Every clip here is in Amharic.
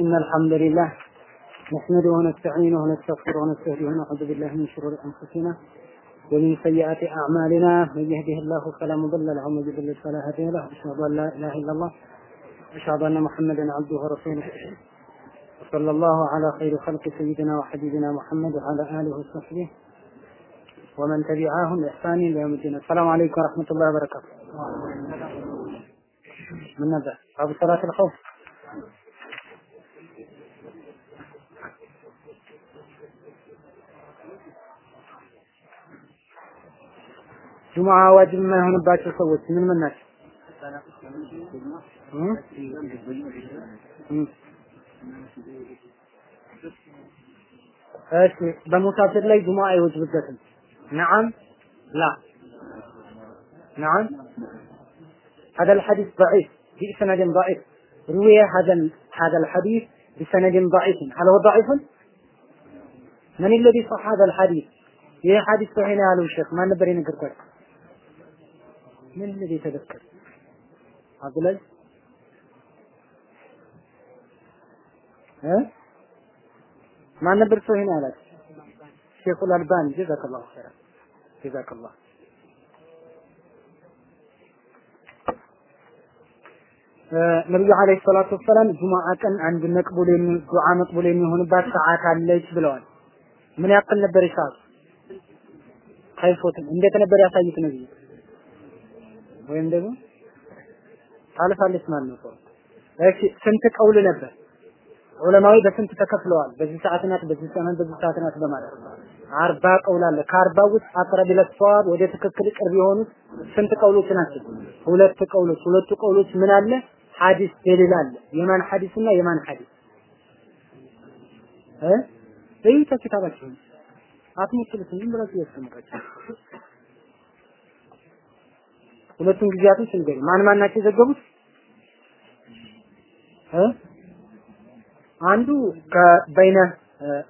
إن الحمد لله نحمده ونستعينه ونستغفره ونستهديه ونعوذ بالله من شرور أنفسنا ومن سيئات أعمالنا من يهده الله فلا مضل له ومن يضلل فلا هادي له. أشهد أن لا إله إلا الله. أشهد أن محمدا عبده ورسوله. وصلى الله على خير خلق سيدنا وحبيبنا محمد وعلى آله وصحبه ومن تبعهم بإحسان إلى يوم الدين. السلام عليكم ورحمة الله وبركاته. من نبدأ باب صلاة الخوف ጁሙዓ ዋጅብ የማይሆንባቸው ሰዎች ምን ምን ናቸው? እሺ በሙሳፊር ላይ ጁሙዓ አይወጅብበትም። ነዓም ላ نعم هذا الحديث ضعيف بسند ضعيف روي هذا هذا الحديث بسند ضعيف هل هو ضعيف؟ من الذي صح هذا الحديث؟ ይህ ሐዲስ ሰሒህ ነው ያለው ሼክ ማን ነበር የነገርኳቸው? ምን الذي يتذكر؟ አብዱላይ እ ማን ነበር ሰሒህ ነው ያላቸው? ሼኹል አልባኒ ጀዛከላሁ ኸይራን ጀዛከላሁ ነብዩ አለይሂ ሰላቱ ወሰላም ጁሙዓ ቀን አንድ መቅቡል ዱዓ መቅቡል የሚሆንባት ሰዓት አለች ብለዋል። ምን ያክል ነበር ሰዓቱ? ከይፎትን እንዴት ነበር ያሳዩት ነብዩ? ወይም ደግሞ ታልፋለች ማለት ነው። እሺ ስንት ቀውል ነበር? ዑለማዊ በስንት ተከፍለዋል? በዚህ ሰዓት ናት፣ በዚህ ሰዓት በዚህ ሰዓት ናት በማለት አርባ ቀውል አለ። ከአርባ ውስጥ አቅረብ ለሰዋብ ወደ ትክክል ቅርብ የሆኑት ስንት ቀውሎች ናቸው? ሁለት ቀውሎች። ሁለቱ ቀውሎች ምን አለ? ሐዲስ ደሊል አለ። የማን ሐዲስና የማን ሐዲስ እ ይህ ከኪታባችሁ አትሞክሩት ዝም ብላችሁ ያስቀምጣችሁ። ሁለቱን ጊዜያቶች እንገሩ ማን ማን ናቸው የዘገቡት? እ አንዱ ከበይነ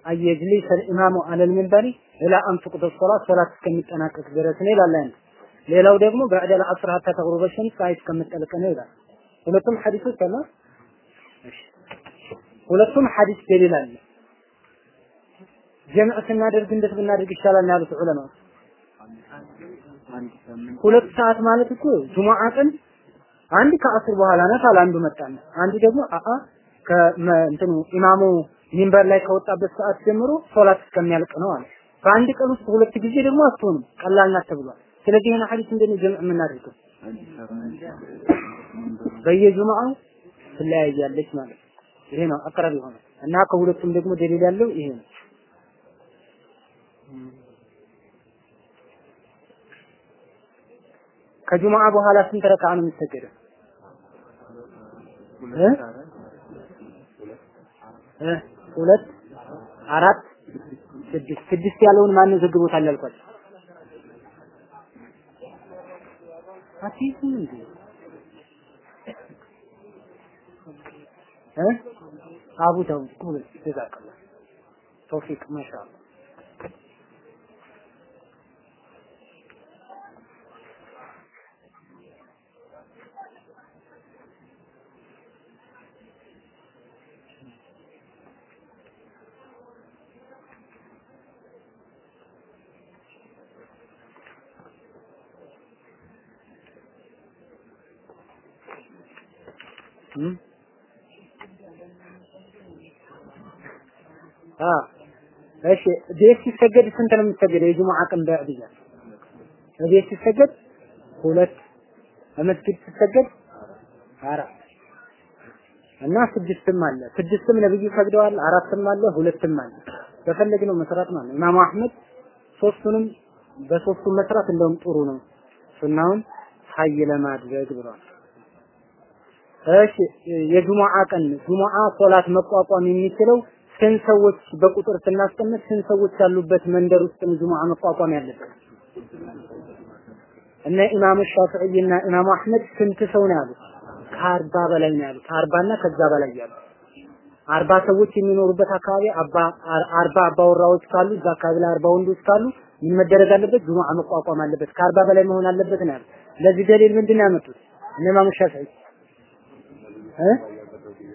አየጅሊስ الإمام على المنبر إلى أن تقضى الصلاة ሶላት እስከሚጠናቀቅ ድረስ ነው ይላል አንዱ። ሌላው ደግሞ بعد العصر حتى تغرب الشمس ፀሐይ እስከምትጠልቅ ነው ይላል። ሁለቱም ሐዲሶች አለ። ሁለቱም ሐዲስ ደሊል አለ። ጀምዕ ስናደርግ እንዴት ብናደርግ ይሻላል ያሉት ዑለማ። ሁለት ሰዓት ማለት እኮ ጁሙዓ ቀን አንድ ከአስር በኋላ አለ አንዱ መጣና፣ አንዱ ደግሞ አአ ከእንትኑ ኢማሙ ሚንበር ላይ ከወጣበት ሰዓት ጀምሮ ሶላት እስከሚያልቅ ነው አለ። በአንድ ቀን ውስጥ ሁለት ጊዜ ደግሞ አትሆንም፣ ቀላል ናት ተብሏል። ስለዚህ ይሄን ሐዲስ እንደነ ጀምዕ የምናደርገው በየጁምዓው ትለያያለች ማለት ነው። ይሄ ነው አቅረብ የሆነ እና ከሁለቱም ደግሞ ደሊል ያለው ይሄ ነው። ከጁምዓ በኋላ ስንት ረካ ነው የሚሰገደው? ሁለት አራት ስድስት ስድስት ያለውን ማን ዘግቦታል ያልኳቸው? አትይዝም እንዴ? አቡ ዳውድ ቁል ጀዛከላ ተውፊቅ ማሻአላ እሺ ቤት ሲሰገድ ስንት ነው የሚሰገደው? የጁሙዓ ቀን በዕለት ቤት ሲሰገድ ሁለት፣ በመስጊድ ሲሰገድ አራት እና ስድስትም አለ። ስድስትም ነብዩ ሰግደዋል፣ አራትም አለ፣ ሁለትም አለ። በፈለግነው መስራት ማለት ኢማሙ አህመድ ሶስቱንም በሶስቱም መስራት እንደውም ጥሩ ነው፣ ሱናውን ሀይ ለማድረግ ብለዋል። እሺ የጁሙዓ ቀን ጁሙዓ ሶላት መቋቋም የሚችለው ስንት ሰዎች በቁጥር ስናስቀምጥ ስንት ሰዎች ያሉበት መንደር ውስጥ ነው ጁሙዓ መቋቋም ያለበት? እነ ኢማሙ ሻፊዒ እና ኢማሙ አህመድ ስንት ሰው ነው ያሉት? ከአርባ በላይ ነው ያሉት። አርባና ከዛ በላይ ያሉ አርባ ሰዎች የሚኖሩበት አካባቢ አባ አርባ አባወራዎች ካሉ እዛ አካባቢ ላይ አርባ ወንዶች ካሉ ምን መደረግ አለበት? ጁሙዓ መቋቋም አለበት። ከአርባ በላይ መሆን አለበት ነው ያሉት። ለዚህ ደሊል ምንድን ነው ያመጡት? እነ ኢማሙ ሻፊዒ እ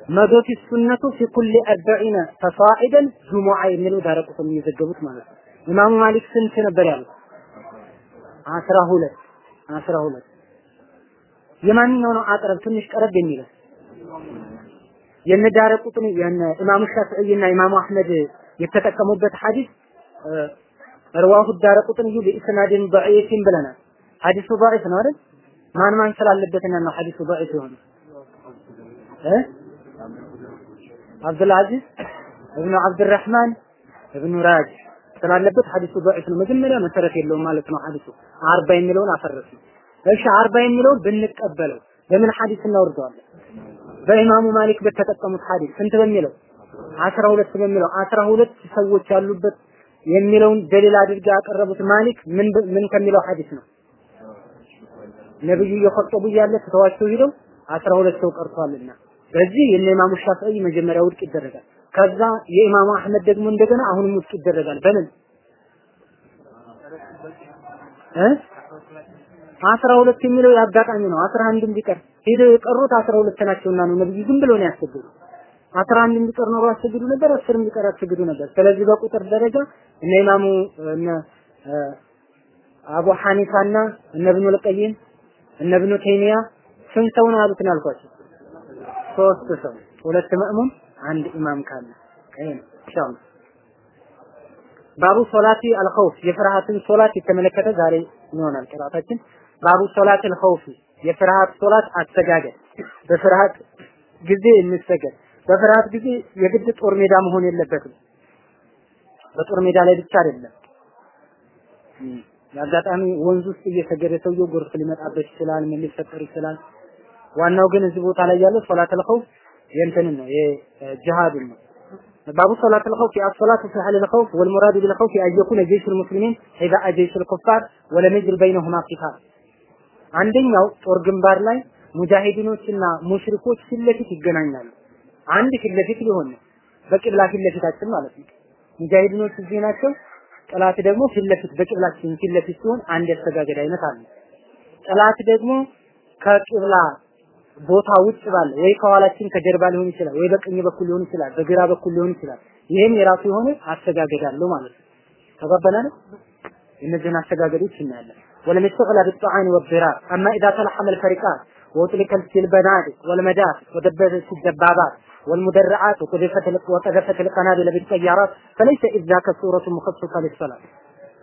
መዶት ሱነቱ ፊ ኩል አርበዒነ ተሳዒደን ጁሙዓ የሚሉ ዳረቁት የሚዘገቡት ማለት ነው። ኢማሙ ማሊክ ስንት ነበር ያሉት? አስራ ሁለት አስራ ሁለት የማንኛው ነው አቅረብ ትንሽ ቀረብ የሚለው የነ የነ ኢማሙ ሻፊዒና ኢማሙ አህመድ የተጠቀሙበት ሐዲስ ረዋሁ ዳረቁትን ይሁ ቢኢስናድን ደዒፍን ብለናል። ሐዲሱ ደዒፍ ነው አይደል? ማን ማን ስላለበት ነው ሐዲሱ ደዒፍ የሆነ እ አብዱልአዚዝ እብኑ አብድራህማን እብኑ ራጅ ስላለበት ሐዲሱ ضعيف ነው። መጀመሪያ መሰረት የለውም ማለት ነው ሐዲሱ አርባ የሚለውን አፈረሱ። እሺ አርባ የሚለውን ብንቀበለው በምን ሐዲስ እናወርደዋለን? በኢማሙ ማሊክ በተጠቀሙት ሐዲስ ስንት በሚለው አስራ ሁለት በሚለው አስራ ሁለት ሰዎች ያሉበት የሚለውን ደሊል አድርገው ያቀረቡት ማሊክ ምን ምን ከሚለው ሐዲስ ነው? ነብዩ እየኸጠቡ እያለ ትተዋቸው ሂደው አስራ ሁለት ሰው ቀርቷልና በዚህ የነ ኢማሙ ሻፊዒ መጀመሪያ ውድቅ ይደረጋል። ከዛ የኢማሙ አህመድ ደግሞ እንደገና አሁንም ውድቅ ይደረጋል። በምን እ አስራ ሁለት የሚለው የአጋጣሚ ነው። አስራ አንድም ቢቀር ሄደው የቀሩት አስራ ሁለት ናቸውና ነው ነብዩ ዝም ብለው ነው ያስገዱ። አስራ አንድ ቢቀር ኖሮ አስገዱ ነበር፣ አስርም ቢቀር አስገዱ ነበር። ስለዚህ በቁጥር ደረጃ እነ ኢማሙ እነ አቡ ሐኒፋና እነ ኢብኑ ልቀይም እነ ኢብኑ ተይሚያ ስንት ሰው ነው ያሉትን ያልኳቸው? ሶስት ሰው፣ ሁለት መእሙም፣ አንድ ኢማም ካለ ይሄ ነው ባቡ ሶላቲ አልኸውፍ የፍርሃትን ሶላት የተመለከተ ዛሬ ይሆናል ቅራታችን። ባቡ ሶላት አልኸውፍ የፍርሃት ሶላት አሰጋገድ በፍርሃት ጊዜ የሚሰገድ በፍርሃት ጊዜ የግድ ጦር ሜዳ መሆን የለበትም። በጦር ሜዳ ላይ ብቻ አይደለም። የአጋጣሚ ወንዝ ውስጥ እየሰገደ ሰውየው ጎርፍ ሊመጣበት ይችላል፣ ምን ሊፈጠር ይችላል። ዋናው ግን እዚህ ቦታ ላይ ያለው ሶላተል ኸውፍ የእንትንን ነው የጂሃዱን ነው። ኸውፍ የአሶላቱ ፊ ሐለል ኸውፍ ወልሙራዱ ቢል ኸውፍ አን የኩነ ጀይሹል ሙስሊሚን ኢዛ ጀይሹል ኩፋር ወለም የጅር በይነሁማ ቂታል። አንደኛው ጦር ግንባር ላይ ሙጃሂዲኖችና ሙሽሪኮች ፊት ለፊት ይገናኛሉ። አንድ ፊት ለፊት ሊሆን ነው፣ በቂብላ ፊት ለፊታችን ማለት ነው። ሙጃሂዲኖች እዚህ ናቸው፣ ጠላት ደግሞ ፊት ለፊት በቂብላችን ፊት ለፊት ሲሆን አንድ ያስተጋገድ አይነት አለ። ጠላት ደግሞ ከቂብላ ቦታ ውጭ ባለ ወይ ከኋላችን ከጀርባ ሊሆን ይችላል፣ ወይ በቀኝ በኩል ሊሆን ይችላል፣ በግራ በኩል ሊሆን ይችላል። ይህም የራሱ የሆነ አስተጋገድ አለው ማለት ነው። ተባባናል። እነዚህን አስተጋገዶች እናያለን። ولم يشتغل بالطعان والضرار أما إذا تلحم الفريقات وأطلقت البنادق والمدافع ودببت الدبابات والمدرعات وقذفت وقذفت القنابل بالطيارات فليس إذ ذاك صورة مخصصة للصلاة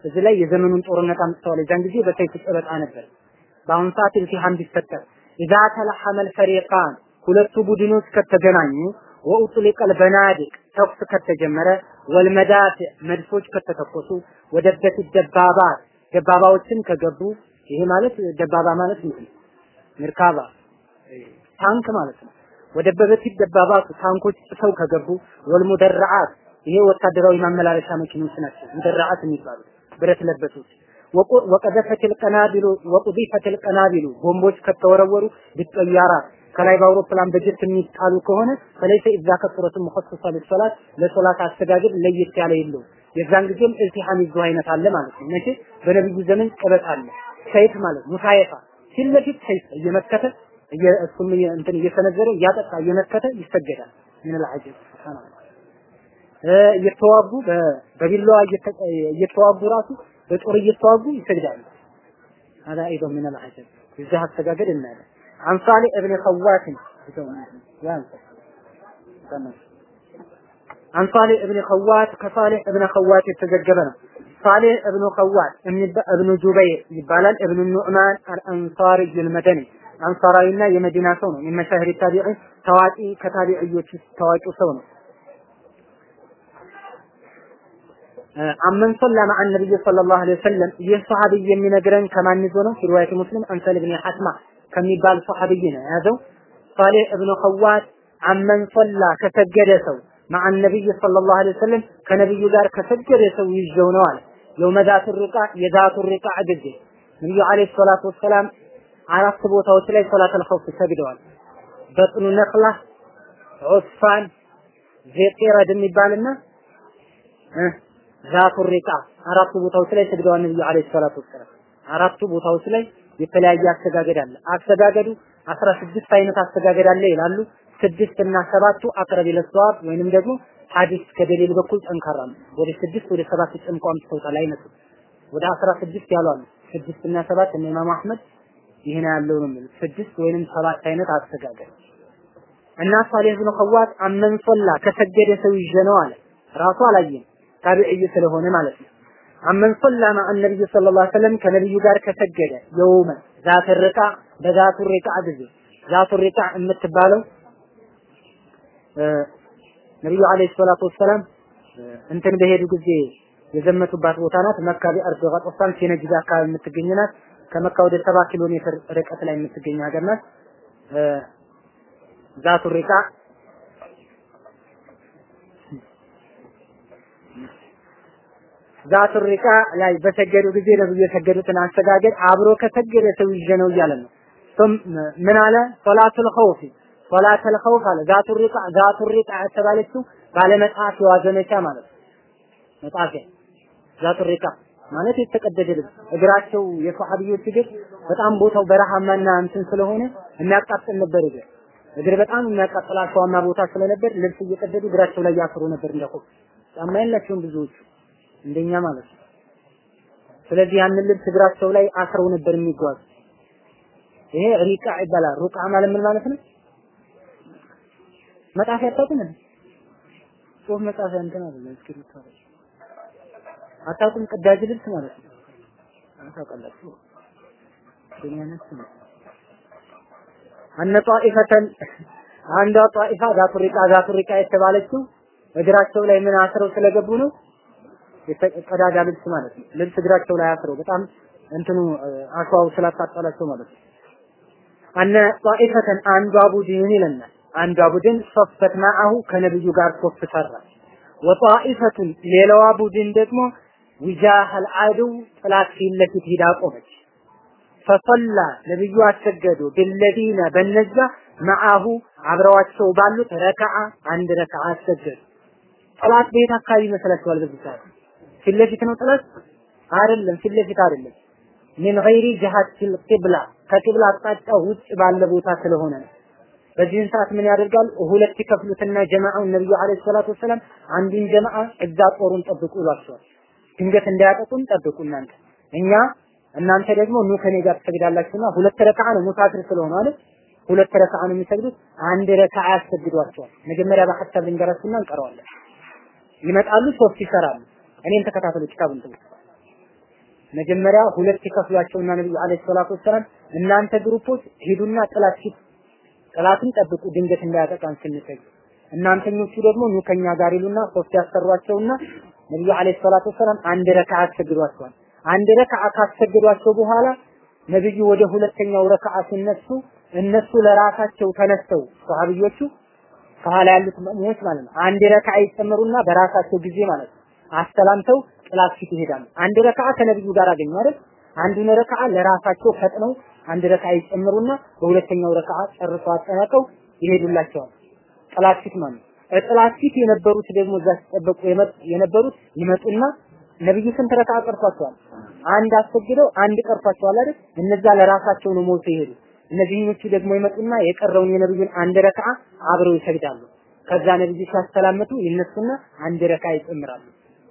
እዚህ ላይ የዘመኑን ጦርነት አምጥተዋል። የዛን ጊዜ በሰይፍ ጨበጣ ነበር። በአሁን ሰዓት ኢልቲሃም ቢፈጠር ኢዛ ተለሐመል ፈሪቃን ሁለቱ ቡድኖች ከተገናኙ ወኡጥሊቀል በናዲቅ ተኩስ ከተጀመረ ወልመዳፊዕ መድፎች ከተተኮሱ ወደበት ደባባት ደባባዎችን ከገቡ ይሄ ማለት ደባባ ማለት ምንድን ነው? ምርካባ ታንክ ማለት ነው። ወደ በበት ደባባቱ ታንኮች ጥሰው ከገቡ ወልሙደረዓት ይሄ ወታደራዊ ማመላለሻ መኪኖች ናቸው። ሙደረዓት የሚባሉት ብረት ለበሶች ወቀዘፈት ልቀናቢሉ ወቁዲፈት ልቀናቢሉ ቦምቦች ከተወረወሩ ቢጠያራ ከላይ በአውሮፕላን በጀት የሚጣሉ ከሆነ ፈለይሰ ኢዛ ከሱረቱ ሙኸሰሰ ለሶላት ለሶላት አስተጋገድ ለየት ያለ የለው። የዛን ጊዜም ኢልቲሃም ይዞ አይነት አለ ማለት ነው። መቼ በነብዩ ዘመን ቅበጥ አለ ሰይፍ ማለት ሙሳየፋ ፊት ለፊት ሰይፍ እየመከተ እሱም እንትን እየሰነዘረ እያጠጣ እየመከተ ይሰገዳል። ምን ልዓጀብ ሱብሃንአላህ እየተዋጉ በቢላዋ እየተዋጉ ራሱ በጦር እየተዋጉ ይሰግዳሉ። هذا أيضا من العجب እዚህ አስተጋገድ እናያለን። عن صالح ابن خوات عن صالح ابن خوات كصالح ابن خوات يتزجبنا صالح ابن خوات ابن جبير يبالال ابن النعمان الأنصاري المدني አንሳራዊና የመዲና ሰው ነው። የሚመሻህሪ ታቢዒ ታዋቂ ከታቢዒዎች ታዋቂው ሰው ነው። አመን ሰላ መዓ ነብይ ሰለላሁ ዐለይሂ ወሰለም ይህ ሰሃቢ የሚነግረን ከማን ይዞ ነው? ሪዋየት ሙስሊም አንሰል ኢብኑ ሐትማ ከሚባል ሰሃቢይ ነው የያዘው። ሳሌህ እብኑ ኸዋት አመን ሰላ ከሰገደ ሰው መዓ ነብይ ሰለላሁ ዐለይሂ ወሰለም ከነብዩ ጋር ከሰገደ ሰው ይዘው ነው አለ። የውመ ዛቱ ሪቃ የዛቱ ሪቃ ጊዜ ነብዩ ዐለይሂ ሰላቱ ወሰላም አራት ቦታዎች ላይ ሶላተል ኸውፍ ሰግደዋል። በጥኑ ነክላ፣ ዑስፋን፣ ዜቂረድ የሚባልና ዛቱ ሪቃ አራቱ ቦታዎች ላይ ሰግደዋል ነብዩ አለይሂ ሰላቱ ወሰላም። አራቱ ቦታዎች ላይ የተለያየ አስተጋገድ አለ። አስተጋገዱ አስራ ስድስት አይነት አስተጋገድ አለ ይላሉ። ስድስት እና ሰባቱ አቅረብ ለሰዋብ ወይንም ደግሞ ሐዲስ ከደሊል በኩል ጠንካራ ነው። ወደ ስድስት ወደ ሰባት ጨምቆ አምጥተውታል አይነቱ ወደ አስራ ስድስት ያሉ አሉ። ስድስት እና ሰባት እነ ኢማም አህመድ ይህን ያለው ነው ስድስት ወይንም ሰባት አይነት አስተጋገር እና ሷሊህ ብን ኸዋት አመን ሶላ ከሰገደ ሰው ይዤ ነው አለ። ራሱ አላየም ታቢዕይ ስለሆነ ማለት ነው። አመን ሶላ ማ ነብዩ ሰለላሁ ዐለይሂ ወሰለም ከነብዩ ጋር ከሰገደ የውመ ዛት ርቃ በዛቱ ሪቃ ጊዜ ዛቱ ሪቃ የምትባለው ነብዩ አለይሂ ሰላቱ ወሰላም እንትን በሄዱ ጊዜ የዘመቱባት ቦታ ናት። መካ ቢአርድ ገጦፋን ሲነጅድ አካባቢ የምትገኝ ናት። ከመካ ወደ ሰባ ኪሎ ሜትር ርቀት ላይ የምትገኝ ሀገር ናት። ዛቱ ሪቃ ዛቱ ሪቃ ላይ በሰገዱ ጊዜ ነብዩ የሰገዱትን አሰጋገድ አብሮ ከሰገደ ሰው ይዤ ነው እያለ ነው። ምን አለ? ሶላቱል ኸውፍ ሶላቱል ኸውፍ አለ። ዛቱ ሪቃ ዛቱ ሪቃ የተባለችው ባለመጣፊያዋ ዘመቻ ማለት ነው። መጣፊያ ዛቱ ሪቃ ማለት የተቀደደ ልብስ እግራቸው የሰሐቢዎች እግር በጣም ቦታው በረሃማና እንትን ስለሆነ የሚያቃጥል ነበር እግር እግር በጣም የሚያቃጥል አሸዋማ ቦታ ስለነበር ልብስ እየቀደዱ እግራቸው ላይ ያስሩ ነበር እንደኮ ጫማ የላቸውም ብዙዎቹ እንደኛ ማለት ነው። ስለዚህ ያንን ልብስ እግራቸው ላይ አስረው ነበር የሚጓዙ። ይሄ ሪቃ ይባላል። ሩቃ ማለት ምን ማለት ነው? መጣፊያ አታውቁም እንዴ? ጽሁፍ መጻፊያ እንትን አይደለም እስክሪብቶ አታውቁም? ቅዳጅ ልብስ ማለት ነው። ታውቃላችሁ? ዱንያነት ነው። አነ ጣኢፈተን አንዷ ጣኢፋ ዛቱ ሪቃ ዛቱ ሪቃ የተባለችው እግራቸው ላይ ምን አስረው ስለገቡ ነው። ቀዳዳ ልብስ ማለት ነው። ልብስ እግራቸው ላይ አስረው በጣም እንትኑ አሸዋው ስላቃጠላቸው ማለት ነው። አነ ጣኢፈተን አንዷ ቡድን ይለናል። አንዷ ቡድን ሶፈት ማአሁ ከነብዩ ጋር ሶፍ ሰራ። ወጣኢፈቱን ሌላዋ ቡድን ደግሞ ዊጃህል አድው ጥላት ፊት ለፊት ሂዳ ቆመች። ፈሰላ ነብዩ አሰገዱ ቢለዚነ በነዛ መዓሁ አብረዋቸው ባሉት ረከዓ አንድ ረከዓ አሰገዱ። ጠላት ቤት አካባቢ ይመስላችኋል? በዚህ ሰዓት ፊት ለፊት ነው ጠላት አይደለም፣ ፊት ለፊት አይደለም። ሚን ገይሪ ጅሃቲል ቂብላ ከቂብላ አቅጣጫ ውጭ ባለ ቦታ ስለሆነ ነው። በዚህን ሰዓት ምን ያደርጋል? ሁለት ይከፍሉትና ጀማዓውን ነብዩ አለይሂ ሰላቱ ወሰላም አንዱን ጀማዓ እዛ ጦሩን ጠብቁ ይሏቸዋል። ድንገት እንዳያጠቁን ጠብቁ እናንተ እኛ እናንተ ደግሞ ኑ ከኔ ጋር ትሰግዳላችሁና ሁለት ረካዓ ነው ሙሳፊር ስለሆነ አይደል ሁለት ረካዓ ነው የሚሰግዱት አንድ ረካዓ ያሰግዷቸዋል መጀመሪያ በሐሳብ ልንገራችሁና እንቀረዋለን ይመጣሉ ሶስት ይሰራሉ እኔን ተከታተሉ ኪታቡን ጥሩ መጀመሪያ ሁለት ይከፍሏቸውና ነብዩ አለይሂ ሰላቱ ወሰላም እናንተ ግሩፖች ሂዱና ጥላት ፊት ጥላትን ጠብቁ ድንገት እንዳያጠቃን ስንሰግድ እናንተኞቹ ደግሞ ኑ ከኛ ጋር ይሉና ሶስት ያሰሯቸውና ነብዩ አለይሂ ሰላቱ ወሰላም አንድ ረካዓ ያሰግዷቸዋል አንድ ረካዓ ካሰገዷቸው በኋላ ነብዩ ወደ ሁለተኛው ረካዓ ሲነሱ እነሱ ለራሳቸው ተነስተው ሰሃቢዮቹ ከኋላ ያሉት ሙእሚኖች ማለት ነው አንድ ረካዓ ይጨምሩና በራሳቸው ጊዜ ማለት ነው አስተላምተው ጥላት ፊት ይሄዳሉ። አንድ ረካዓ ከነብዩ ጋር አገኙ አይደል? አንዱን ረካዓ ለራሳቸው ፈጥነው አንድ ረካዓ ይጨምሩና በሁለተኛው ረካዓ ጨርሰው አጠናቀው ይሄዱላቸዋል። ጥላት ፊት ማለት ጥላት ፊት የነበሩት ደግሞ እዛ ሲጠበቁ የነበሩት ይመጡና ነብዩ ስንት ረካዓ ቀርቷቸዋል? አንድ አሰግደው አንድ ቀርቷቸዋል አይደል? እነዛ ለራሳቸው ነው ሞት ይሄዱ። እነዚህኞቹ ደግሞ ይመጡና የቀረውን የነብዩን አንድ ረካዓ አብረው ይሰግዳሉ። ከዛ ነብዩ ሲያስተላምቱ ይነሱና አንድ ረካዓ ይጨምራሉ።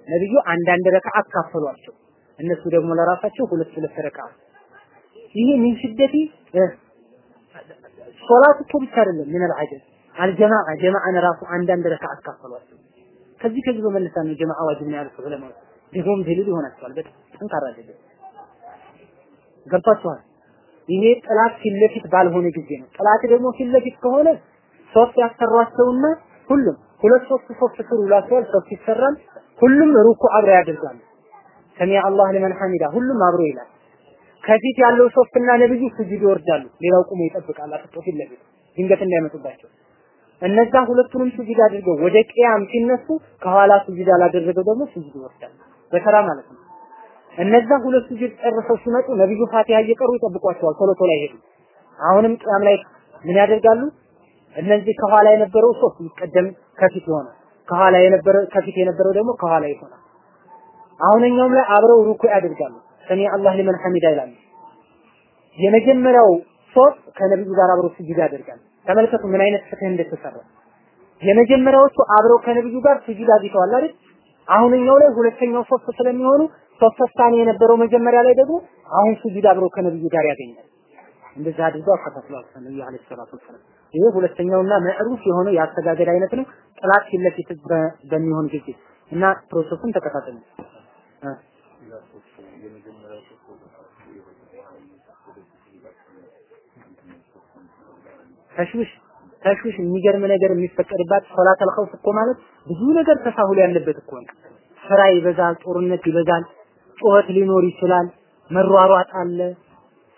ነብዩ አንዳንድ ረካዓ አካፈሏቸው። እነሱ ደግሞ ለራሳቸው ሁለት ሁለት ረካዓ። ይሄ ምን ሽደቲ ሶላት እኮ ብቻ አይደለም ምን አልዓጀብ አልጀማዓ ጀማዓን ራሱ አንዳንድ ረካዓ አካፈሏቸው። ከዚህ ከዚህ በመለሳ ነው ጀማዓ ዋጅብ ነው ያሉት ዑለማዎች። ደግሞም ደሊል ይሆናቸዋል። በጣም ጠንካራ ደሊል ገብቷችኋል። ይሄ ጥላት ፊት ለፊት ባልሆነ ጊዜ ነው። ጥላት ደግሞ ፊት ለፊት ከሆነ ሶስት ያሰሯቸውና ሁሉም ሁለት ሶስት ሶስት ስሩ ይላቸዋል። ሶስት ይሰራል። ሁሉም ሩኩ አብረው ያደርጋሉ። ሰሚ አላህ ለመን ሐሚዳ ሁሉም አብሮ ይላል። ከፊት ያለው ሶስትና ነብዩ ስጁድ ይወርዳሉ። ሌላው ቁሞ ይጠብቃል። አጥቶ ፊት ለፊት ድንገት እንዳይመጡባቸው እነዛ ሁለቱንም ስጁድ አድርገው ወደ ቅያም ሲነሱ ከኋላ ስጁድ ያላደረገው ደግሞ ስጁድ ይወርዳል። በተራ ማለት ነው። እነዛ ሁለት ስጁድ ጨርሰው ሲመጡ ነብዩ ፋቲሃ እየቀሩ ይጠብቋቸዋል። ቶሎ ቶሎ አይሄዱ። አሁንም ቅያም ላይ ምን ያደርጋሉ? እነዚህ ከኋላ የነበረው ሶስት ይቀደም ከፊት ይሆናል። ከኋላ የነበረ ከፊት የነበረው ደግሞ ከኋላ ይሆናል። አሁንኛውም ላይ አብረው ሩኩ ያደርጋሉ። ሰሚ አላህ ሊመን ሐሚዳ ይላሉ። የመጀመሪያው ሶስት ከነብዩ ጋር አብረው ስጁድ ያደርጋል። ተመልከቱ ምን አይነት ፍትህ እንደተሰራ። የመጀመሪያዎቹ አብረው ከነብዩ ጋር ስጁድ አግኝተዋል አይደል? አሁንኛው ላይ ሁለተኛው ሶስት ስለሚሆኑ ውሳኔ የነበረው መጀመሪያ ላይ ደግሞ አሁን ስጁድ አብረው ከነብዩ ጋር ያገኛል። እንደዛ አድርገው አከፋፍለዋል ነብዩ عليه الصلاة ይሄ ሁለተኛውና معروف የሆነው የአስተጋገድ አይነት ነው። ጥላት ፊት ለፊት በሚሆን ጊዜ እና process ኡን ተከታተሉ። ተሽዊሽ ተሽዊሽ የሚገርም ነገር የሚፈቀድባት ሶላተል ኸውፍ እኮ ማለት ብዙ ነገር ተሳሁል ያለበት እኮ ነው። ስራ ይበዛል፣ ጦርነት ይበዛል፣ ጩኸት ሊኖር ይችላል፣ መሯሯጥ አለ፣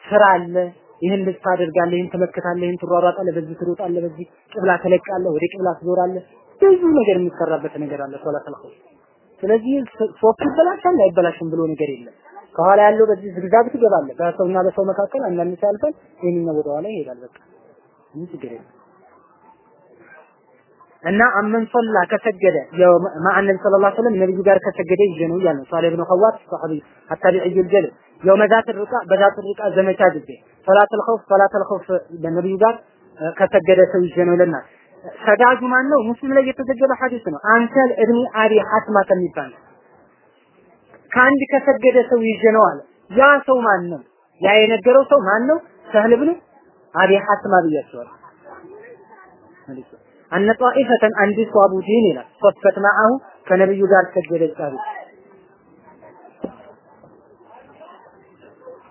ስራ አለ። ይህን ልብስ ታደርጋለህ፣ ይህን ትመክታለህ፣ ይህን ትሯሯጣለህ፣ በዚህ ትሮጣለህ፣ በዚህ ቅብላ ትለቃለህ፣ ወደ ቅብላ ትዞራለህ። ብዙ ነገር የሚሰራበት ነገር አለ ሶላተል ኸውፍ። ስለዚህ ሶፍ ይበላሻል አይበላሽም ብሎ ነገር የለም። ከኋላ ያለው በዚህ ዝግዛግ ትገባለህ። በሰውና በሰው መካከል አንዳንድ ሰው ያልፋል፣ ይሄንኛው ይሄዳል። በቃ ምን ችግር የለም። እና አመን ሶላ ከሰገደ ማዕነ ሰለላሁ ዐለይሂ ወሰለም ነብዩ ጋር ከሰገደ ይዤ ነው እያለ ነው። ሷሊህ ብን ኸዋት ሰሐቢ አታቢዒ ጀል ያው መዛት ርቃ በዛት ርቃ ዘመቻ ጊዜ ሶላተል ኸውፍ ሶላተል ኸውፍ በነብዩ ጋር ከሰገደ ሰው ይዤ ነው ይለናል። ሰጋጁ ማን ነው? ሙስሊም ላይ የተዘገበ ሐዲስ ነው። አንተል እብኒ አቢ ሐትማ ከሚባል ከአንድ ከሰገደ ሰው ይዤ ነው አለ። ያ ሰው ማን ነው? ያ የነገረው ሰው ማን ነው? ሰህል ብኑ አቢ ሐትማ ብያቸዋል። አነ ጣኢፈተን አንድ ሷቡ ዲን ይላል ሶፈት ማአሁ ከነብዩ ጋር ሰገደች አሉ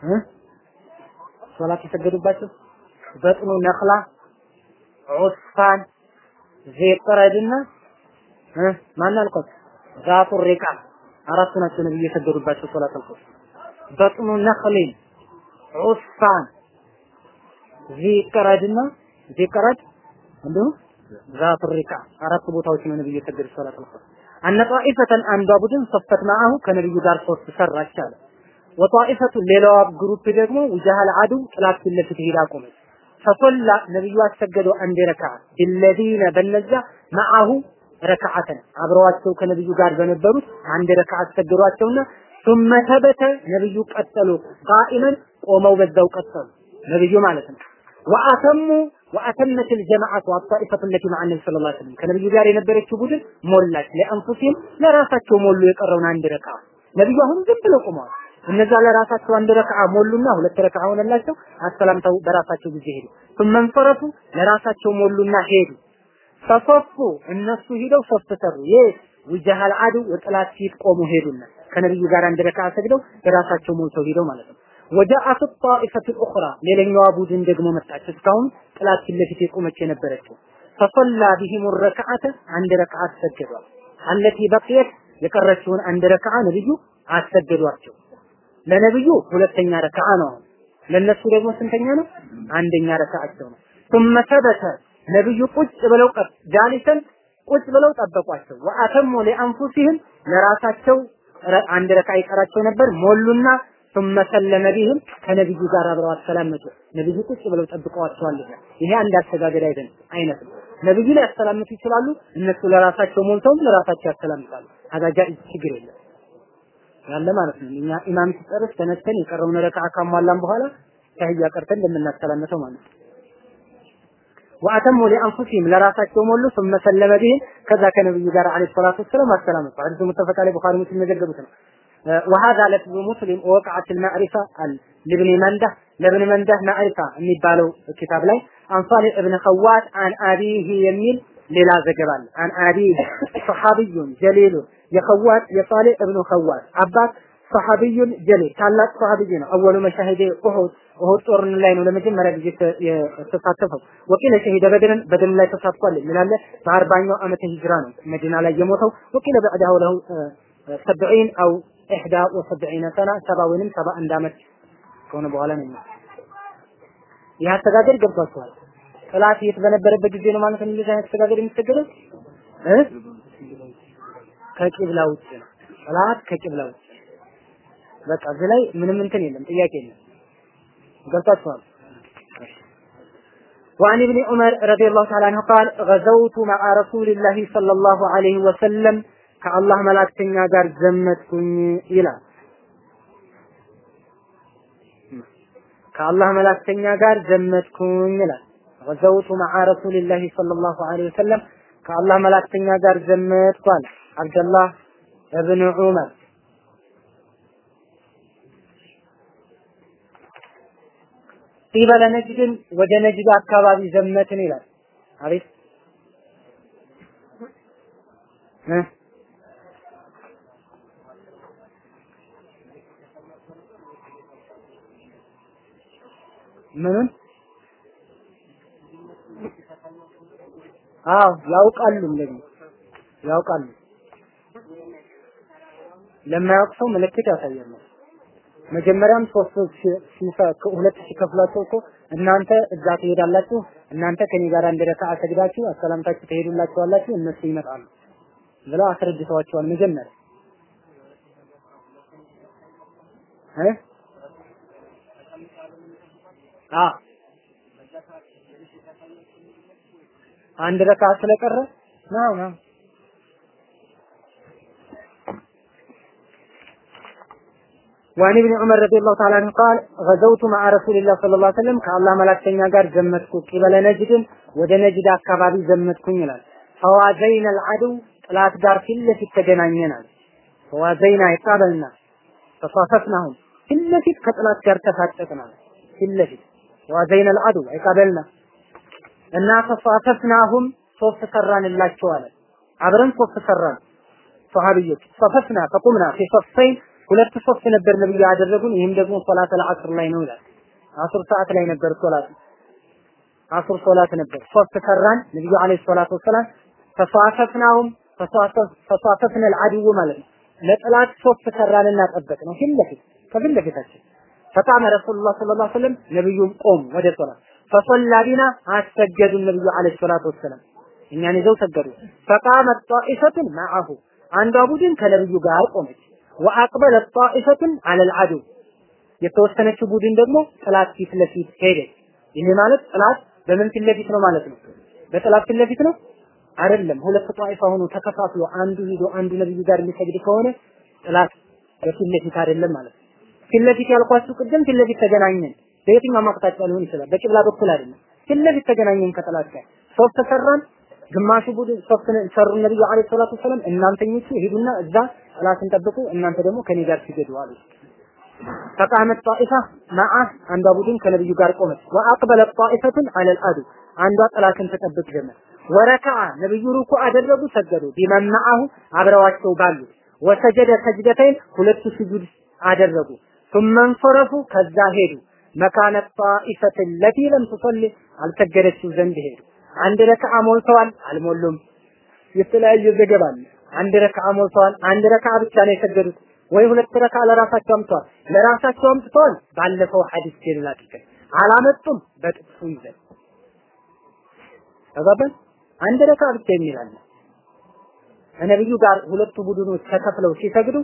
እ ሶላት የሰገዱባቸው በጥኑ ነክላ ዑስፋን ዜቅረድና እ ማን አልኳት? ዛቱ ሪቃ። አራቱ ናቸው ነብዩ የሰገዱባቸው صلاة الخوف በጥኑ ነኽሊን ዑስፋን ዚቀረድና ዚቀረድ እንዲሁም ዛቱ ሪቃ። አራት ቦታዎች ነው ነብዩ የሰገዱ صلاة الخوف أن طائفة አንዷ ቡድን صفت معه ከነብዩ ጋር ሶፍ ሰራች አለ ወጣኢፈቱ ሌላዋ ግሩፕ ደግሞ ውጃሃል አዱ ጥላት ፊት ለፊት ሄዳ ቆመች ፈሶላ ነብዩ አሰገደው አንድ ረክዓ ቢለዚነ በነዛ ማአሁ ረክዓተን አብረዋቸው ከነብዩ ጋር በነበሩት አንድ ረክዓ አሰገዷቸውና ثم ثبت ነብዩ ቀጠሉ ቃኢመን ቆመው በዛው ቀጠሉ ነብዩ ማለት ነው ወአተሙ ወአተመት الجماعه والطائفه التي مع النبي صلى الله عليه وسلم ከነብዩ ጋር የነበረችው ቡድን ሞላች ለአንፉሲም ለራሳቸው ሞሉ የቀረውን አንድ ረክዓ ነብዩ አሁን ዝም ብለው ቆመዋል እነዛ ለራሳቸው አንድ ረክዓ ሞሉና ሁለት ረክዓ ሆነላቸው። አሰላምተው በራሳቸው ጊዜ ሄዱ። ثم ለራሳቸው ሞሉና ሄዱ። ፈሶፉ እነሱ ሂደው ሶፍ ሰሩ። የት ውጀሃል አዱ ወጥላት ፊት ቆሙ ሄዱና ከነብዩ ጋር አንድ ረክዓ ሰግደው በራሳቸው ሞልተው ሄደው ማለት ነው። ወጃአት ጣኢፈት ኡኽራ ሌላኛዋ ቡድን ደግሞ መጣች። እስካሁን ጥላት ፊት ለፊት የቆመች የነበረችው ፈሰላ ቢሂም ረክዓተ አንድ ረክዓ አሰገዷል። አለቲ በቅየት የቀረችውን አንድ ረክዓ ነብዩ አሰገዷቸው። ለነብዩ ሁለተኛ ረክዓ ነው ለነሱ ደግሞ ስንተኛ ነው አንደኛ ረክዓቸው ነው ثم ثبت ነብዩ ቁጭ ብለው ቀጥ ጃሊሰን ቁጭ ብለው ጠበቋቸው ወአተሙ ለአንፉሲህም ለራሳቸው አንድ ረካ ይቀራቸው ነበር ሞሉና ثم ሰለመ ቢህም ከነብዩ ጋር አብረው አሰላመቱ ነብዩ ቁጭ ብለው ጠብቀዋቸዋል ይሄ አንድ አስተጋገድ አይደለም አይነት ነው ነብዩ ላይ ያስተላምቱ ይችላሉ እነሱ ለራሳቸው ሞልተው ለራሳቸው ያስተላምታሉ አዳጃ ችግር የለም ያለ ማለት ነው እኛ ኢማም ሲጨርስ ተነስተን የቀረውን ረካዓ ካሟላን በኋላ ተህያ ቀርተን እንደምናስተላምተው ማለት ነው ወአተሙ ሊአንፉሲህም ለራሳቸው ሞሉ ثم ሰለመ ቢህም ከዛ ከነብዩ ጋር አለይሂ ሰላቱ ወሰላም አስተላመጡ ሐዲሱ ሙተፈቅ ዐለይሂ ቡኻሪ ሙስሊም የዘገቡት ነው وهذا لفظ مسلم وقعت المعرفة لابن منده لابن منده معرفة የሚባለው ኪታብ ላይ عن صالح ابن خوات عن أبيه የሚል ሌላ ዘገባ አለ አን አቢ ሰሐቢዩን ጀሊሉ የኸዋት የሳሌህ እብኑ ኸዋት አባት ሰሐቢዩን ጀሊል ታላቅ ሰሐቢይ ነው። አወሉ መሻሂዴ ኡሁድ ኡሁድ ጦርነት ላይ ነው ለመጀመሪያ ጊዜ የተሳተፈው። ወቂለ ሸሂደ በድርን በድር ላይ ተሳትፏል ይላል። በአርባኛው ዓመተ ሂጅራ ነው መዲና ላይ የሞተው። ወቂለ በዕዳሁ ለሁ ሰብዒን አው ኢሕዳ ወሰብዒነ ሰና ሰባ ወይንም ሰባ አንድ ዓመት ከሆነ በኋላ ነው። ይህ አስተዳደር ገብቷችኋል። ጥላት የት በነበረበት ጊዜ ነው ማለት ነው እንደዚህ አይነት አስተጋገድ የሚሰገደው እ ከቂብላ ውጭ ነው ጥላት ከቂብላ ውጭ በቃ እዚህ ላይ ምንም እንትን የለም ጥያቄ የለም ገብታችኋል وعن ابن عمر رضي الله تعالى عنه قال غزوت مع رسول الله صلى الله عليه وسلم ከአላህ መላእክተኛ ጋር ዘመትኩኝ ይላል ከአላህ መላእክተኛ ጋር ዘመትኩኝ ይላል ገዘውቱ መዓ ረሱልላሂ ሰለላሁ ዐለይሂ ወሰለም ከአላህ መላእክተኛ ጋር ዘመትኩ አለ አብደላህ እብን ዑመር። ቂበለ ነጅድን ወደ ነጅድ አካባቢ ዘመትን ይላል። አቤት እ አዎ ያውቃሉ፣ እንደዚህ ያውቃሉ። ለማያውቅ ሰው ምልክት ያሳያል። መጀመሪያም ሶስት ሁለት ሲከፍሏቸው እኮ እናንተ እዛ ትሄዳላችሁ፣ እናንተ ከኔ ጋር አንድ ረካዓ ሰግዳችሁ አሰላምታችሁ ትሄዱላችኋላችሁ፣ እነሱ ይመጣሉ ብለው አስረድተዋቸዋል። መጀመሪያ እ አ አንድ ረካዓ ስለቀረ ነው ነው وعن ابن عمر رضي الله تعالى عنه قال غزوت مع رسول الله صلى الله عليه وسلم ከአላህ መላእክተኛ ጋር ዘመትኩ ቂበለ ነጅድን ወደ ነጅድ አካባቢ ዘመትኩኝ ይላል ፈዋዘይነ አልዓዱ ጥላት ጋር ፊት ለፊት ተገናኘናል ፈዋዘይና ይቃበልና ተሳፈፍናሁም ፊት ለፊት ከጥላት ጋር ተፋጠጥናል ፊት ለፊት ዋዘይነ አልዓዱ ይቃበልና እና ተሳፈፍናሁም ሶስት ሰራንላቸው አለ አብረን ሶስት ሰራን ሰሃቢዮች ሰፈፍና ፈቁምና ፊ ሶፈይን ሁለት ሶስት ነበር ነብዩ ያደረጉን። ይህም ደግሞ ሶላት አልዓስር ላይ ነው ይላል። አስር ሰዓት ላይ ነበር ሶላት አስር ሶላት ነበር። ሶስት ሰራን ነብዩ አለይሂ ሰላቱ ወሰላም ተሷፈፍናሁም ተሷፈፍን አልዓድው ማለት ነው። ለጠላት ሶስት ሰራንና ጠበቅ ነው ፊት ለፊት ከፊት ለፊታችን ፈቃመ ረሱሉላህ ሰለላሁ ዐለይሂ ወሰለም ነብዩም ቆሙ ወደ ሶላት ፈሶላ ቢና አሰገዱን ነብዩ አለይሂ ሰላቱ ወሰላም እኛን ይዘው ሰገዱ። ፈቃመ ጣኢፈቱን መዐሁ አንዷ ቡድን ከነብዩ ጋር ቆመች። وأقبل طائفة على العدو የተወሰነችው ቡድን ደግሞ ጥላት ፊት ለፊት ሄደ። ይሄ ማለት ጥላት በምን ፊት ለፊት ነው ማለት ነው? በጥላት ፊት ለፊት ነው አይደለም። ሁለት طائفة ሆኖ ተከፋፍሎ አንዱ ሂዶ አንዱ ነብዩ ጋር ሊሰግድ ከሆነ ጥላት በፊት ለፊት አይደለም ማለት ነው። ፊት ለፊት ያልኳችሁ ቅድም ፊት ለፊት ተገናኘን። በየትኛውም አቅጣጫ ሊሆን ይችላል። በቂብላ በኩል አይደለም። ፊት ለፊት ተገናኘን ከጥላት ጋር ሶስት ተሰራን። ግማሹ ቡድን ሶስት ሰሩ ነብዩ አለይሂ ሰላቱ ወሰለም እናንተኞቹ ሂዱና እዛ ጥላትን ጠብቁ እናንተ ደግሞ ከኔ ጋር ስገዱ አሉ። ፈቃመት ጣኢፋ መዓ አንዷ ቡድን ከነብዩ ጋር ቆመች። ወአቅበለ ጣኢፈቱን አለል አዱ አንዷ ጥላትን ተጠብቅ ጀመር። ወረከዓ ነብዩ ሩኩ አደረጉ ሰገዱ። ቢመን መዓሁ አብረዋቸው ባሉ ወሰጀደ ሰጅደተይን ሁለቱ ስጁድ አደረጉ። ثم انصرفوا ከዛ ሄዱ። መካነ ጣኢፈት ለቲ ለም ትሰል አልሰገደችው ዘንድ ሄዱ። አንድ ረክዓ ሞልተዋል፣ አልሞሉም። የተለያየ ዘገባ አለ። አንድ ረክዓ ሞልተዋል፣ አንድ ረክዓ ብቻ ነው የሰገዱት፣ ወይ ሁለት ረክዓ ለራሳቸው አምጥተዋል። ለራሳቸው አምጥተዋል ባለፈው ሐዲስ ሌላ ጥቅስ አላመጡም፣ በጥቅሱ ይዘን ተባበን አንድ ረክዓ ብቻ የሚላል ከነብዩ ጋር ሁለቱ ቡድኖች ተከፍለው ሲሰግዱ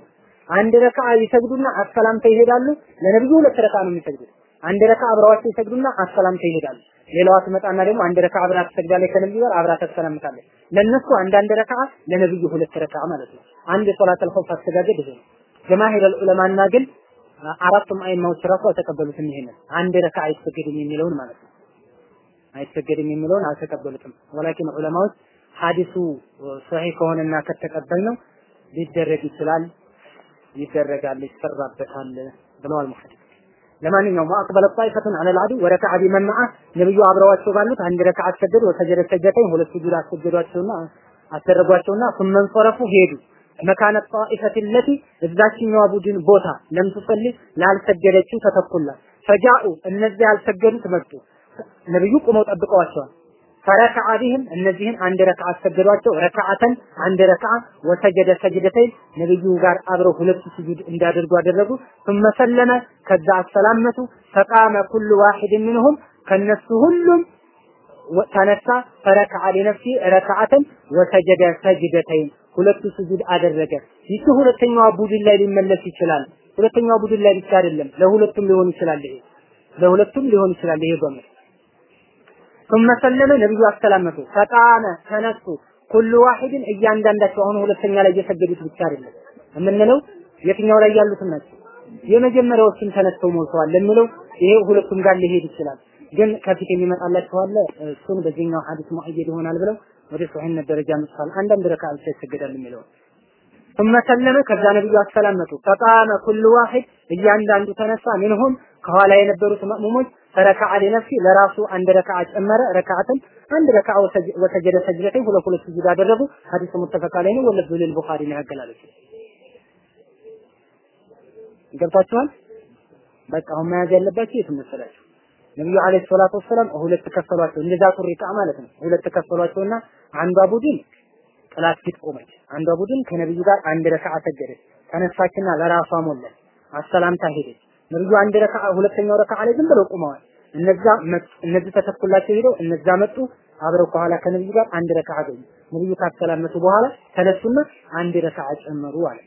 አንድ ረክዓ ይሰግዱና አሰላምታ ይሄዳሉ። ለነብዩ ሁለት ረክዓ ነው የሚሰግዱት። አንድ ረከዓ አብረዋቸው ይሰግዱና አሰላምታ ይሄዳሉ። ሌላዋ ትመጣና ደግሞ አንድ ረከዓ አብራ ትሰግዳለች ከነብዩ ጋር አብራ ተሰላምታለች። ለነሱ አንድ አንድ ረከዓ ለነብዩ ሁለት ረከዓ ማለት ነው። አንድ የሶላት አልኸውፍ አስተጋገድ ይሄ ነው። ጀማሂር ዑለማና ግን አራቱም አይማዎች ራሱ አልተቀበሉትም። ይሄንን አንድ ረከዓ አይሰገድም የሚለውን ማለት ነው። አይሰገድም የሚለውን አልተቀበሉትም። ወላኪን ዑለማዎች ሐዲሱ ሰሂህ ከሆነና ከተቀበል ነው ሊደረግ ይችላል፣ ይደረጋል፣ ይሰራበታል ብለዋል ሙሐዲስ ለማንኛውም አቅበለ ጣይፈቱን አለል አዱ ወረከዓ ቢመን መዓ ነብዩ አብረዋቸው ባሉት አንድ ረከዓ አሰገዱ። ወሰጀደ ሰጀተኝ ሁለት ሱጁድ አሰገዷቸውና አስደረጓቸውና ሱመን ሶረፉ ሄዱ። መካነ ጣኢፈት ለቲ እዛችኛዋ ቡድን ቦታ ለም ትሰሊ ላልሰገደችው ተተኩላት። ፈጃኡ እነዚያ ያልሰገዱት መጡ። ነብዩ ቁመው ጠብቀዋቸዋል። ፈረከዓ ቢህም እነዚህን አንድ ረከዓ አሰገዷቸው። ረከዓተን አንድ ረከዓ ወሰጀደ ሰጅደተይን ነብዩ ጋር አብረው ሁለት ስጁድ እንዲያደርጉ አደረጉ። ثم ሰለመ ከዛ አሰላመቱ ፈቃመ ኩሉ ዋሂድ ምንሁም ከነሱ ሁሉም ተነሳ ፈረከዓ ሊነፍሲ ረከዓተን ወሰጀደ ሰጅደተይን ሁለቱ ስጁድ አደረገ። ይህ ሁለተኛዋ ቡድን ላይ ሊመለስ ይችላል። ሁለተኛዋ ቡድን ላይ ብቻ አይደለም፣ ለሁለቱም ሊሆን ይችላል። ይሄ ለሁለቱም ሊሆን ይችላል። ይሄ በመ ثم ሰለመ ነብዩ አስተላመቱ ፈቃመ ተነሱ ኩሉ ዋሂድን እያንዳንዳቸው አሁን ሁለተኛ ላይ እየሰገዱት ብቻ አይደለም የምንለው የትኛው ላይ ያሉት ናቸው የመጀመሪያዎችን ተነስተው ሞልተዋል ለሚለው ይሄ ሁለቱም ጋር ሊሄድ ይችላል ግን ከፊት የሚመጣላችሁ አለ እሱን በዚህኛው ሐዲስ ሙአየድ ይሆናል ብለው ወደ ሶሒህነት ደረጃ መጥቷል። አንዳንድ ረካ ብቻ ይሰገዳል የሚለው ثم ሰለመ ከዛ ነብዩ አሰላመቱ ፈቃመ ኩሉ ዋሂድ እያንዳንዱ ተነሳ ሚንሁም ከኋላ የነበሩት መእሙሞች ፈረከዐ ሊነፍሲ ለራሱ አንድ ረካዓ ጨመረ። ረካዓትን አንድ ረካዓ ወሰጀደ ሰጅደተኝ ሁለት ሁለት ስጁድ አደረጉ። ሐዲሱ ሙተፈቅ ዐለይሂ ነው። ወለፍዙ ሊልቡኻሪ ነው ያገላለጹ። ገብታችኋል? በቃ አሁን መያዝ ያለባችሁ የት መሰላችሁ? ነብዩ አለይሂ ሰላቱ ወሰላም ሁለት ከፈሏቸው። እንደዛ ጡሪቃ ማለት ነው። ሁለት ከፈሏቸውና አንዷ ቡድን ጥላት ፊት ቆመች። አንዷ ቡድን ከነብዩ ጋር አንድ ረካዓ ሰገደች ተነሳችና ለራሷ ሞላች። አሰላምታ ሄደች ነብዩ አንድ ረካዓ ሁለተኛው ረካዓ ላይ ዝም ብለው ቆመዋል። እነዛ እነዚህ ተተኩላቸው ሄደው እነዛ መጡ አብረው ከኋላ ከነብዩ ጋር አንድ ረካዓ ገኙ ነብዩ ካሰላመቱ በኋላ ተነሱና አንድ ረካዓ ጨመሩ አለ።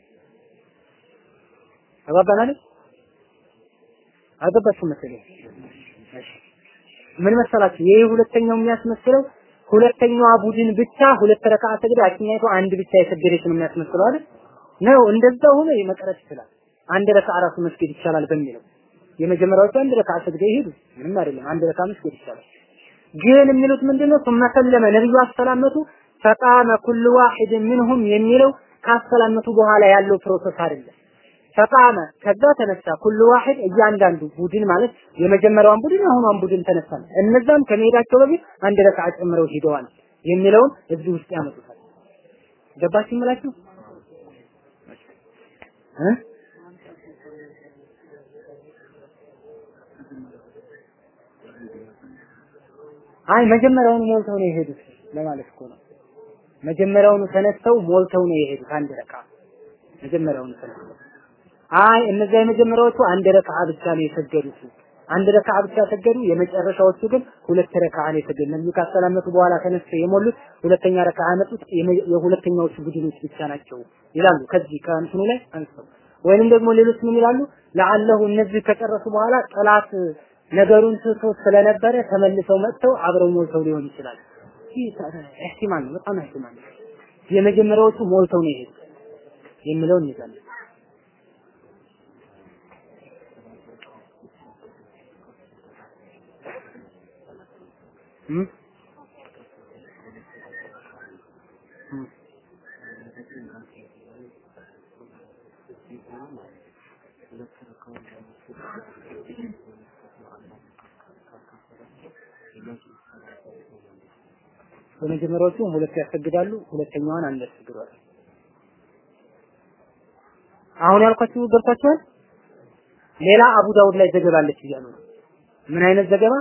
ተባባናል አገባችሁ መሰለኝ። ምን መሰላችሁ? ይሄ ሁለተኛው የሚያስመስለው ሁለተኛዋ ቡድን ብቻ ሁለት ረካዓ ሰግዳ ያችኛይቱ አንድ ብቻ የሰገደች ነው የሚያስመስለው አይደል? ነው እንደዛ ሆኖ መቅረት ይችላል አንድ ረካዓ ራሱ መስገድ ይቻላል በሚለው የመጀመሪያዎቹ አንድ ረካዓ ሰግደው ይሄዱ። ምንም አይደለም። አንድ ረካዓ መስገድ ይቻላል። ግን የሚሉት ምንድነው? ثم سلم ነብዩ አሰላመቱ فقام كل واحد منهم የሚለው ካሰላመቱ በኋላ ያለው process አይደለም። فقام ከዛ ተነሳ كل واحد እያንዳንዱ ቡድን ማለት የመጀመሪያዋን ቡድን አሁኗን ቡድን ተነሳ እነዛም ከመሄዳቸው በፊት አንድ ረካዓ ጨምረው ሄደዋል የሚለውን እዚህ ውስጥ ያመጡታል። ገባችሁ ምላችሁ እ አይ መጀመሪያውን ሞልተው ነው የሄዱት ለማለት እኮ ነው። መጀመሪያውኑ ተነስተው ሞልተው ነው የሄዱት አንድ ረካ። መጀመሪያውኑ ተነስተው። አይ እነዚያ የመጀመሪያዎቹ አንድ ረካዓ ብቻ ነው የሰገዱት። አንድ ረካዓ ብቻ ሰገዱ የመጨረሻዎቹ ግን ሁለት ረካዓ ነው የሰገዱ ነብዩ ካሰላመቱ በኋላ ተነስተው የሞሉት ሁለተኛ ረካዓ ያመጡት የሁለተኛዎቹ ቡድኖች ብቻ ናቸው ይላሉ። ከዚህ ከእንትኑ ላይ አንስተው። ወይንም ደግሞ ሌሎች ምን ይላሉ? ለአለሁ እነዚህ ከጨረሱ በኋላ ጠላት ነገሩን ትቶ ስለነበረ ተመልሰው መጥተው አብረው ሞልተው ሊሆን ይችላል። ኢህቲማል ነው በጣም ኢህቲማል ነው። የመጀመሪያዎቹ ሞልተው ነው የሄዱት የሚለውን እንይዛለን hm በመጀመሪያዎቹ ሁለት ያሰግዳሉ፣ ሁለተኛዋን አንድ ያሰግዳሉ። አሁን ያልኳችሁ ገብታችኋል? ሌላ አቡ ዳውድ ላይ ዘገባ አለች እያሉ ነው። ምን አይነት ዘገባ?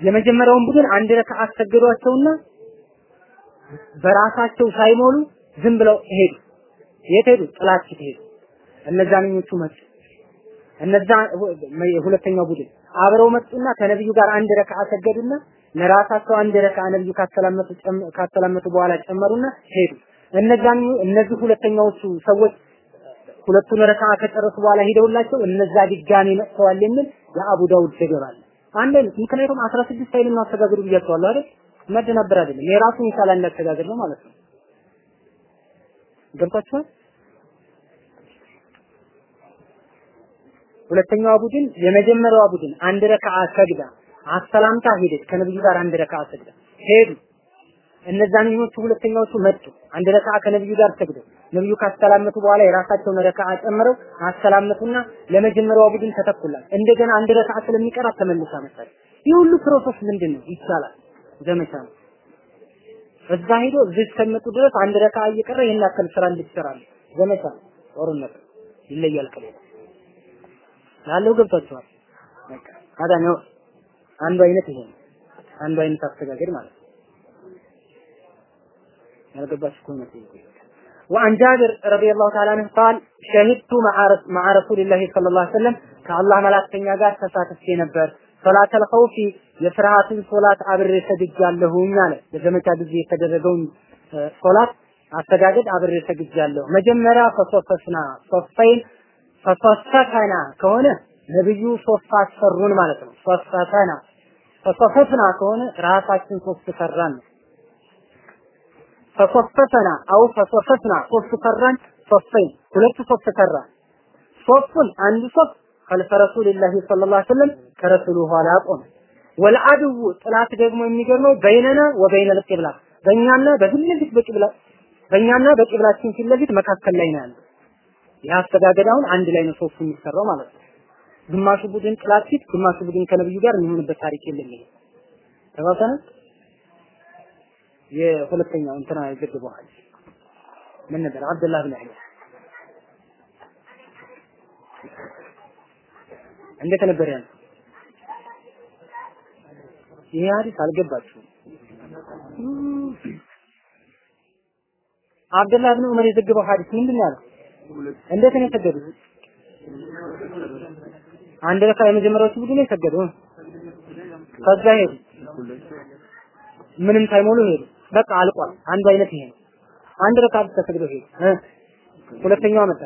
የመጀመሪያውን ቡድን አንድ ረካ አሰገዷቸውና በራሳቸው ሳይሞሉ ዝም ብለው ሄዱ። የት ሄዱ? ፊት ሄዱ። እነዛኞቹ መጡ። እነዛ ሁለተኛው ቡድን አብረው መጡና ከነብዩ ጋር አንድ ረካ ሰገዱና ለራሳቸው አንድ ረካ ነብዩ ካሰላመቱ ካሰላመቱ በኋላ ጨመሩና ሄዱ። እነዛን እነዚህ ሁለተኛዎቹ ሰዎች ሁለቱን ረካ ከጨረሱ በኋላ ሄደውላቸው እነዛ ድጋሚ መጥተዋል የሚል የአቡ ዳውድ ዘገባ አለ። አንድ አይነት ምክንያቱም 16 ኃይልና አስተጋገሩ ብያቸዋለሁ አይደል? መደናበር አይደለም። የራሱን አንድ አስተጋገር ነው ማለት ነው። ገብቷችኋል? ሁለተኛዋ ቡድን የመጀመሪያዋ ቡድን አንድ ረካዓ ሰግዳ አሰላምታ ሄደች። ከነብዩ ጋር አንድ ረካዓ ሰግዳ ሄዱ። እነዛኞቹ ሁለተኛዎቹ መጡ። አንድ ረካዓ ከነብዩ ጋር ሰግደው ነብዩ ካስተላመቱ በኋላ የራሳቸውን ረካዓ ጨምረው አስተላመቱና ለመጀመሪያዋ ቡድን ተተኩላት። እንደገና አንድ ረካዓ ስለሚቀራት ተመልሳ መጣች። ይህ ሁሉ process ምንድን ነው? ይቻላል። ዘመቻ ነው። እዛ ሄዶ እዚህ እስከሚመጡ ድረስ አንድ ረካዓ እየቀረ ይሄን ያክል ስራ እንድትሰራለ ዘመቻ ነው። ጦርነት ይለያል ከሌላ ላለው ገብቷቸዋል። በቃ ነው አንዱ አይነት ይሄ ነው። አንዱ አይነት አስተጋገድ ማለት ነው። ያልገባችሁ ከሆነ وعن جابر رضي الله تعالى عنه قال شهدت مع مع رسول الله صلى الله عليه وسلم ከአላህ መላእክተኛ ጋር ተሳትፌ ነበር። ሶላተል ኸውፊ የፍርሃትን ሶላት አብሬ ሰግጃለሁኝ አለ። በዘመቻ ጊዜ የተደረገውን ሶላት አስተጋገድ አብሬ ሰግጃለሁ። መጀመሪያ ፈሶፈስና ሶፈይን ፈሶፈተና ከሆነ ነብዩ ሶስት አሰሩን ማለት ነው። ሶፈተና ፈሶፈትና ከሆነ ራሳችን ሶስት ሰራን ነው። ፈሶፈተና አው ፈሶፈትና ሶስት ሰራን ሶፈይን ሁለት ሶስት ሰራን ሶስቱን አንድ ሶስት ከልፈ ረሱልላሂ ሰለላሁ ዐለይሂ ወሰለም ከረሱሉ ኋላ ቆመ። ወልአድው ጥላት ደግሞ የሚገርመው በይነና ወበይነ ልቂብላ በእኛና በፊት ለፊት በእኛና በቂብላችን ፊት ለፊት መካከል ላይ ነው ያለው። ይህ አስተጋገድ አሁን አንድ ላይ ነው ሶስቱ የሚሰራው ማለት ነው። ግማሹ ቡድን ጥላት ፊት፣ ግማሹ ቡድን ከነብዩ ጋር የሚሆንበት ታሪክ የለም። ይሄ ተባሰነ የሁለተኛው እንትና የዘገበው ሐዲስ ምን ነበር? አብዱላህ ብን ዑመር እንዴት ነበር ያለው? ይሄ ሐዲስ አልገባችሁም? አብዱላህ ብን ዑመር የዘገበው ሐዲስ ምንድን ነው ያለው? እንዴት ነው የሰገዱት? አንድ ረካ የመጀመሪያዎቹ ቡድን የሰገዱ ከዛ ሄዱ። ምንም ሳይሞሉ ሄዱ። በቃ አልቋል። አንዱ አይነት ይሄ ነው። አንድ ረካ ብቻ ሄዱ። ሁለተኛው መጣ።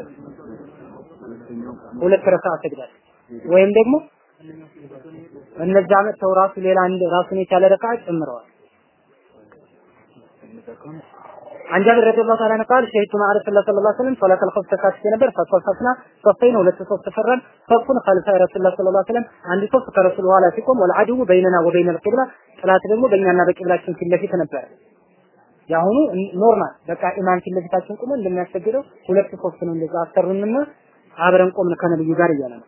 ሁለት ረካ ሰግዳል። ወይም ደግሞ እነዛ መጥተው ራሱ ሌላ አንድ ራሱን የቻለ ረካ ጨምረዋል። عن جابر رضي الله تعالى عنه قال شهدت مع رسول الله صلى الله عليه وسلم صلاة الخوف تكاتي نبر فصفنا صفين ولا تصف تفرن صف خلف رسول الله صلى الله عليه وسلم عند صف كرسول ولا فيكم والعدو بيننا وبين القبلة صلاة ደግሞ በእኛና በቂብላችን ፊት ለፊት ነበር። የአሁኑ ኖርማል በቃ ኢማም ፊት ለፊታችን ቆመን እንደሚያስቸግረው ሁለት ሶስት ነው እንደዛ አሰሩንና አብረን ቆምን ከነብዩ ጋር እያለ ነው።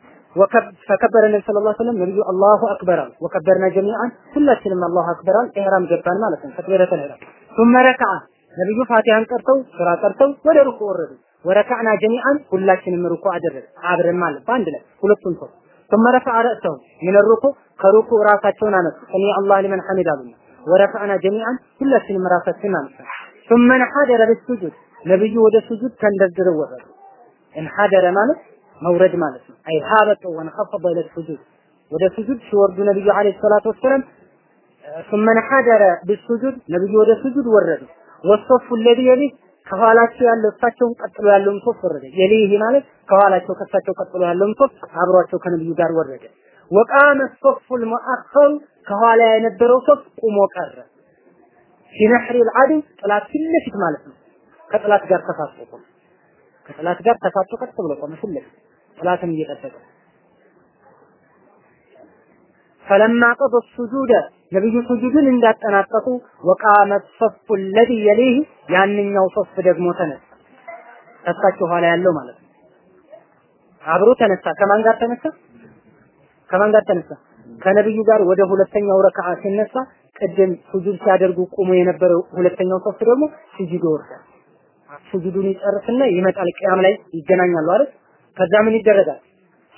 ፈከበረ ነቢ ስለ ላ ስለም ነቢዩ አላሁ አክበር አሉ። ወከበርና ጀሚዓን ሁላችንም አላሁ አክበር አል ኢህራም ገባን ማለት ነው። ተክቢረተል ኢህራም ثم ركع ነብዩ ፋቲሃን ቀርተው ስራ ቀርተው ወደ ሩኩ ወረዱ። ወረካዕና ጀሚአን ሁላችንም ሩኩ አደረግ አብረን ማለት በአንድ ላይ ሁለቱም ሰው ثم رفع رأسهم من الركوع كركوع راساتهم አነሱ ሰሚዐ አላሁ ሊመን ሐሚድ አሉና ወረፈዕና ጀሚዓን ሁላችንም ራሳችን አነሳ። ثم انحدر بالسجود ነብዩ ወደ ስጁድ ተንደርድረው ወረዱ። እንሐደረ ማለት መውረድ ማለት ነው። አይ ሀበጡ ወንኸፈደ ኢለ ስጁድ ወደ ስጁድ ሲወርዱ ነብዩ አለይሂ ሰላቱ ወሰለም ثم انحدر بالسجود ነብዩ ወደ ስጁድ ወረዱ። ወሶፉ الذي يليه ከኋላቸው ያለው እሳቸውን ቀጥሎ ያለውን ሶፍ ወረደ። የሊህ ማለት ከኋላቸው ከእሳቸው ቀጥሎ ያለውን ሶፍ አብሯቸው ከነብዩ ጋር ወረደ። ወቃመ ሶፉል ሙአኸሩ ከኋላ የነበረው ሶፍ ቁሞ ቀረ። ፊነሕሪ ልዓድው ጥላት ፊት ለፊት ማለት ነው። ከጥላት ጋር ተፋጦ ቆመ። ከጥላት ጋር ተፋጦ ቀጥ ብሎ ቆመ ፊት ለፊት ጥላትን እየጠበቀ ፈለማ ቀደ ሱጁደ ነብዩ ሱጁድን እንዳጠናቀቁ وقام الصف الذي يليه ያንኛው ሶፍ ደግሞ ተነሳ። ከሳቸው ኋላ ያለው ማለት ነው። አብሮ ተነሳ። ከማን ጋር ተነሳ? ከማን ጋር ተነሳ? ከነብዩ ጋር ወደ ሁለተኛው ረክዓ ሲነሳ ቅድም ሱጁድ ሲያደርጉ ቆሞ የነበረው ሁለተኛው ሶፍ ደግሞ ሱጁድ ይወርዳል። ሱጁዱን ይጨርስና ይመጣል። ቅያም ላይ ይገናኛሉ አይደል? ከዛ ምን ይደረጋል?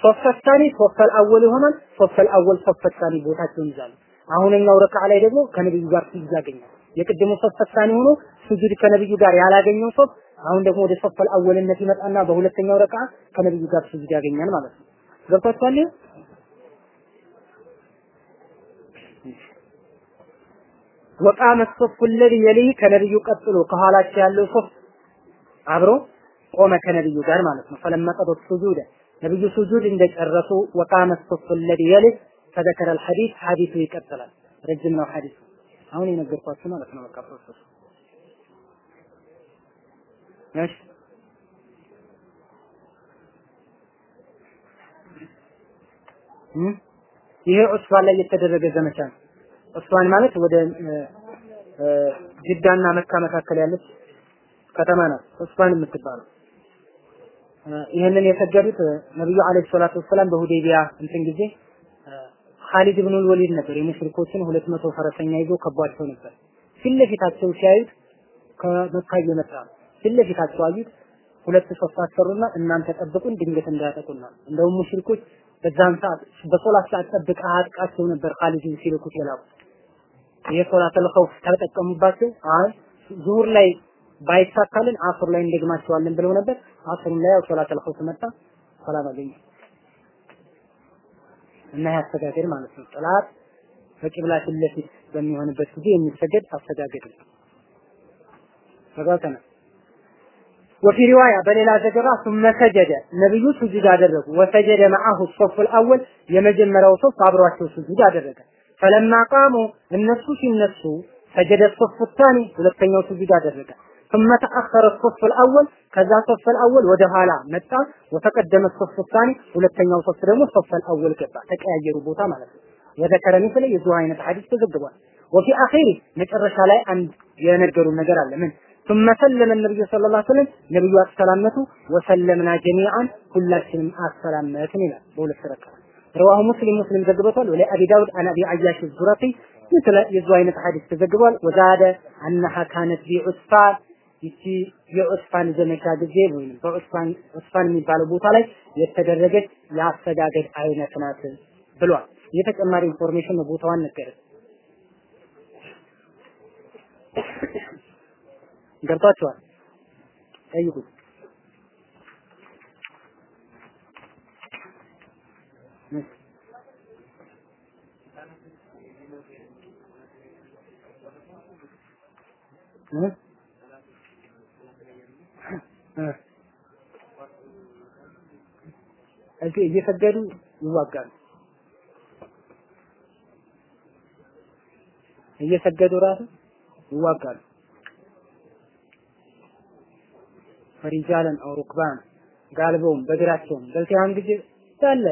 الصف الثاني الصف الأول ይሆናል። الصف الأول الصف الثاني ቦታቸውን ይዛሉ። አሁነኛው ረክዓ ላይ ደግሞ ከነብዩ ጋር ሱጁድ ያገኛል። የቅድሙ ተሳኒ ሆኖ ሱጁድ ከነብዩ ጋር ያላገኘው ሶፍ አሁን ደግሞ ወደ الصف الأول ነት ይመጣና በሁለተኛው ረክዓ ከነብዩ ጋር ሱጁድ ያገኛል ማለት ነው። ገብቷችኋል? وقام الصف الذي يليه ከነብዩ ቀጥሎ ከኋላቸው ያለው ሶፍ አብሮ ቆመ ከነብዩ ጋር ማለት ነው። فلما قضى ነብዩ ሱጁድ እንደጨረሱ وقام الصف الذي يليه فذكر الحديث ሐዲሱ ይቀጥላል። ረጅም ነው ሐዲሱ። አሁን የነገርኳችሁ ማለት ነው። በቃ process ኡ እሺ ይሄ ዑስፋን ላይ የተደረገ ዘመቻ ነው። ዑስፋን ማለት ወደ ጅዳና መካ መካከል ያለች ከተማ ናት። ዑስፋን የምትባለው ይህንን የሰገዱት ነብዩ አለይሂ ሰላቱ ወሰላም በሁዴቢያ እንትን ጊዜ ኻሊድ ኢብኑ ወሊድ ነበር የሙሽሪኮችን ሁለት መቶ ፈረሰኛ ይዞ ከቧቸው ነበር። ፊት ለፊታቸው ሲያዩት ከመካ እየመጣ ነው። አዩት። ሁለት ሶስት አሰሩና እናንተ ጠብቁን ድንገት እንዳያጠቁና እንደውም ሙሽሪኮች በዛን ሰዓት በሶላት ሰዓት ጠብቀህ አጥቃቸው ነበር ኻሊድን ሲልኩት የላኩት። ይሄ صلاة الخوف ተጠቀሙባቸው። አይ ዙሁር ላይ ባይሳካልንም አስር ላይ እንደግማቸዋለን ብለው ነበር። አስሩን ላይ صلاة الخوف መጣ፣ ሰላም አገኘ እና ይህ አስተጋገድ ማለት ነው። ጥላት በቂብላ ፊት ለፊት በሚሆንበት ጊዜ የሚሰገድ አስተጋገድ ነው። ተጋተነ وفي رواية بل زجرا ثم سجد نبي سجد አደረጉ وسجد معه الصف الأول የመጀመሪያው ሶፍ አብሯቸው ስጁድ አደረገ فلما قاموا እነሱ ሲነሱ سجد الصف الثاني ሁለተኛው ስጁድ አደረገ ثم تأخر الصف الأول ከዛ ሶፍ الأول ወደ ኋላ መጣ وتقدم الصف الثاني ሁለተኛው ሶፍ ደግሞ ሶፍ الأول ገባ ተቀያየሩ ቦታ ማለት ነው وذكر مثل የዚሁ አይነት ሐዲስ ተዘግቧል وفي آخره መጨረሻ ላይ አንድ የነገሩን ነገር አለ ምን ثم سلم النبي صلى الله عليه وسلم ነብዩ አሰላመቱ وسلمنا جميعا ሁላችንም አሰላመትን ይላል በሁለት ረካ رواه مسلم مسلم ዘግበቷል ወለ አቢ ዳውድ አን አቢ አያሽ الزرقي مثل የዚሁ አይነት ሐዲስ ተዘግቧል وزاد أنها كانت بعسفان ይቺ የዑስፋን ዘመቻ ጊዜ ወይም በዑስፋን ዑስፋን የሚባለው ቦታ ላይ የተደረገች የአሰጋገድ አይነት ናት ብሏል። የተጨማሪ ኢንፎርሜሽን ቦታዋን ነገረ። ገብቷቸዋል? ጠይቁት። እ እዚህ እየሰገዱ ይዋጋሉ። እየሰገዱ ራሱ ይዋጋሉ። ፈሪጃለን አው ሩክባን ጋልበውም በእግራቸውም በዚያን ጊዜ ሳለ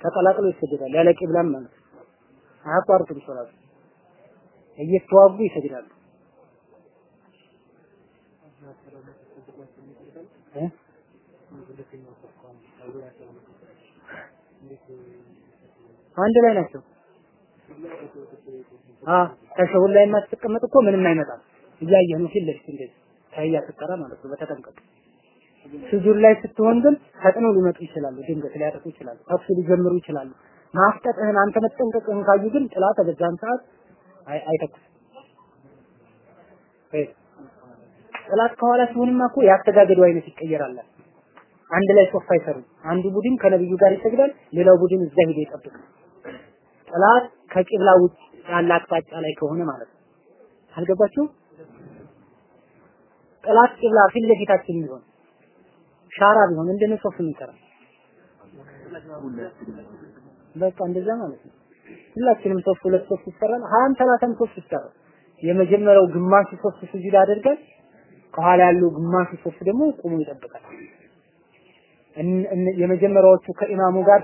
ተቀላቅሎ ይሰግዳል። ያለ ቂብላም ማለት አያቋርጡም ሶላት እየተዋጉ ይሰግዳሉ። አንድ ላይ ናቸው። አ ላይ የማትቀመጥ እኮ ምንም አይመጣም። እያየህ ነው ፊት ለፊት እንደዚህ ታያ ስትቀራ ማለት ነው። በተጠንቀቅ ስጁድ ላይ ስትሆን ግን ፈጥነው ሊመጡ ይችላሉ። ድንገት ሊያጠቁ ይችላሉ። ተኩስ ሊጀምሩ ይችላሉ። ማፍጠጥህን አንተ መጠንቀቅህን ካዩ ግን ጥላት በዛን ሰዓት አይተኩስ ጥላት ከኋላ ሲሆንማ እኮ ያስተጋገዱ አይነት ይቀየራል። አንድ ላይ ሶፍ አይሰሩም። አንዱ ቡድን ከነብዩ ጋር ይሰግዳል፣ ሌላው ቡድን እዛ ሄዶ ይጠብቃል። ጥላት ከቂብላ ውጭ ያለ አቅጣጫ ላይ ከሆነ ማለት ነው። አልገባችሁ? ጥላት ቂብላ ፊት ለፊታችን ቢሆን ሻራ ቢሆን እንደነ ሶፍ የሚሰራ በቃ እንደዛ ማለት ነው። ሁላችንም ሶፍ ሁለት ሶፍ ይሰራል። ሀያም ሰላሳም ሶፍ ይሰራል። የመጀመሪያው ግማሹ ሶፍ ስጁድ አድርገን ከኋላ ያለው ግማሹ ሶፍ ደግሞ ቆሞ ይጠብቃል። የመጀመሪያዎቹ ከኢማሙ ጋር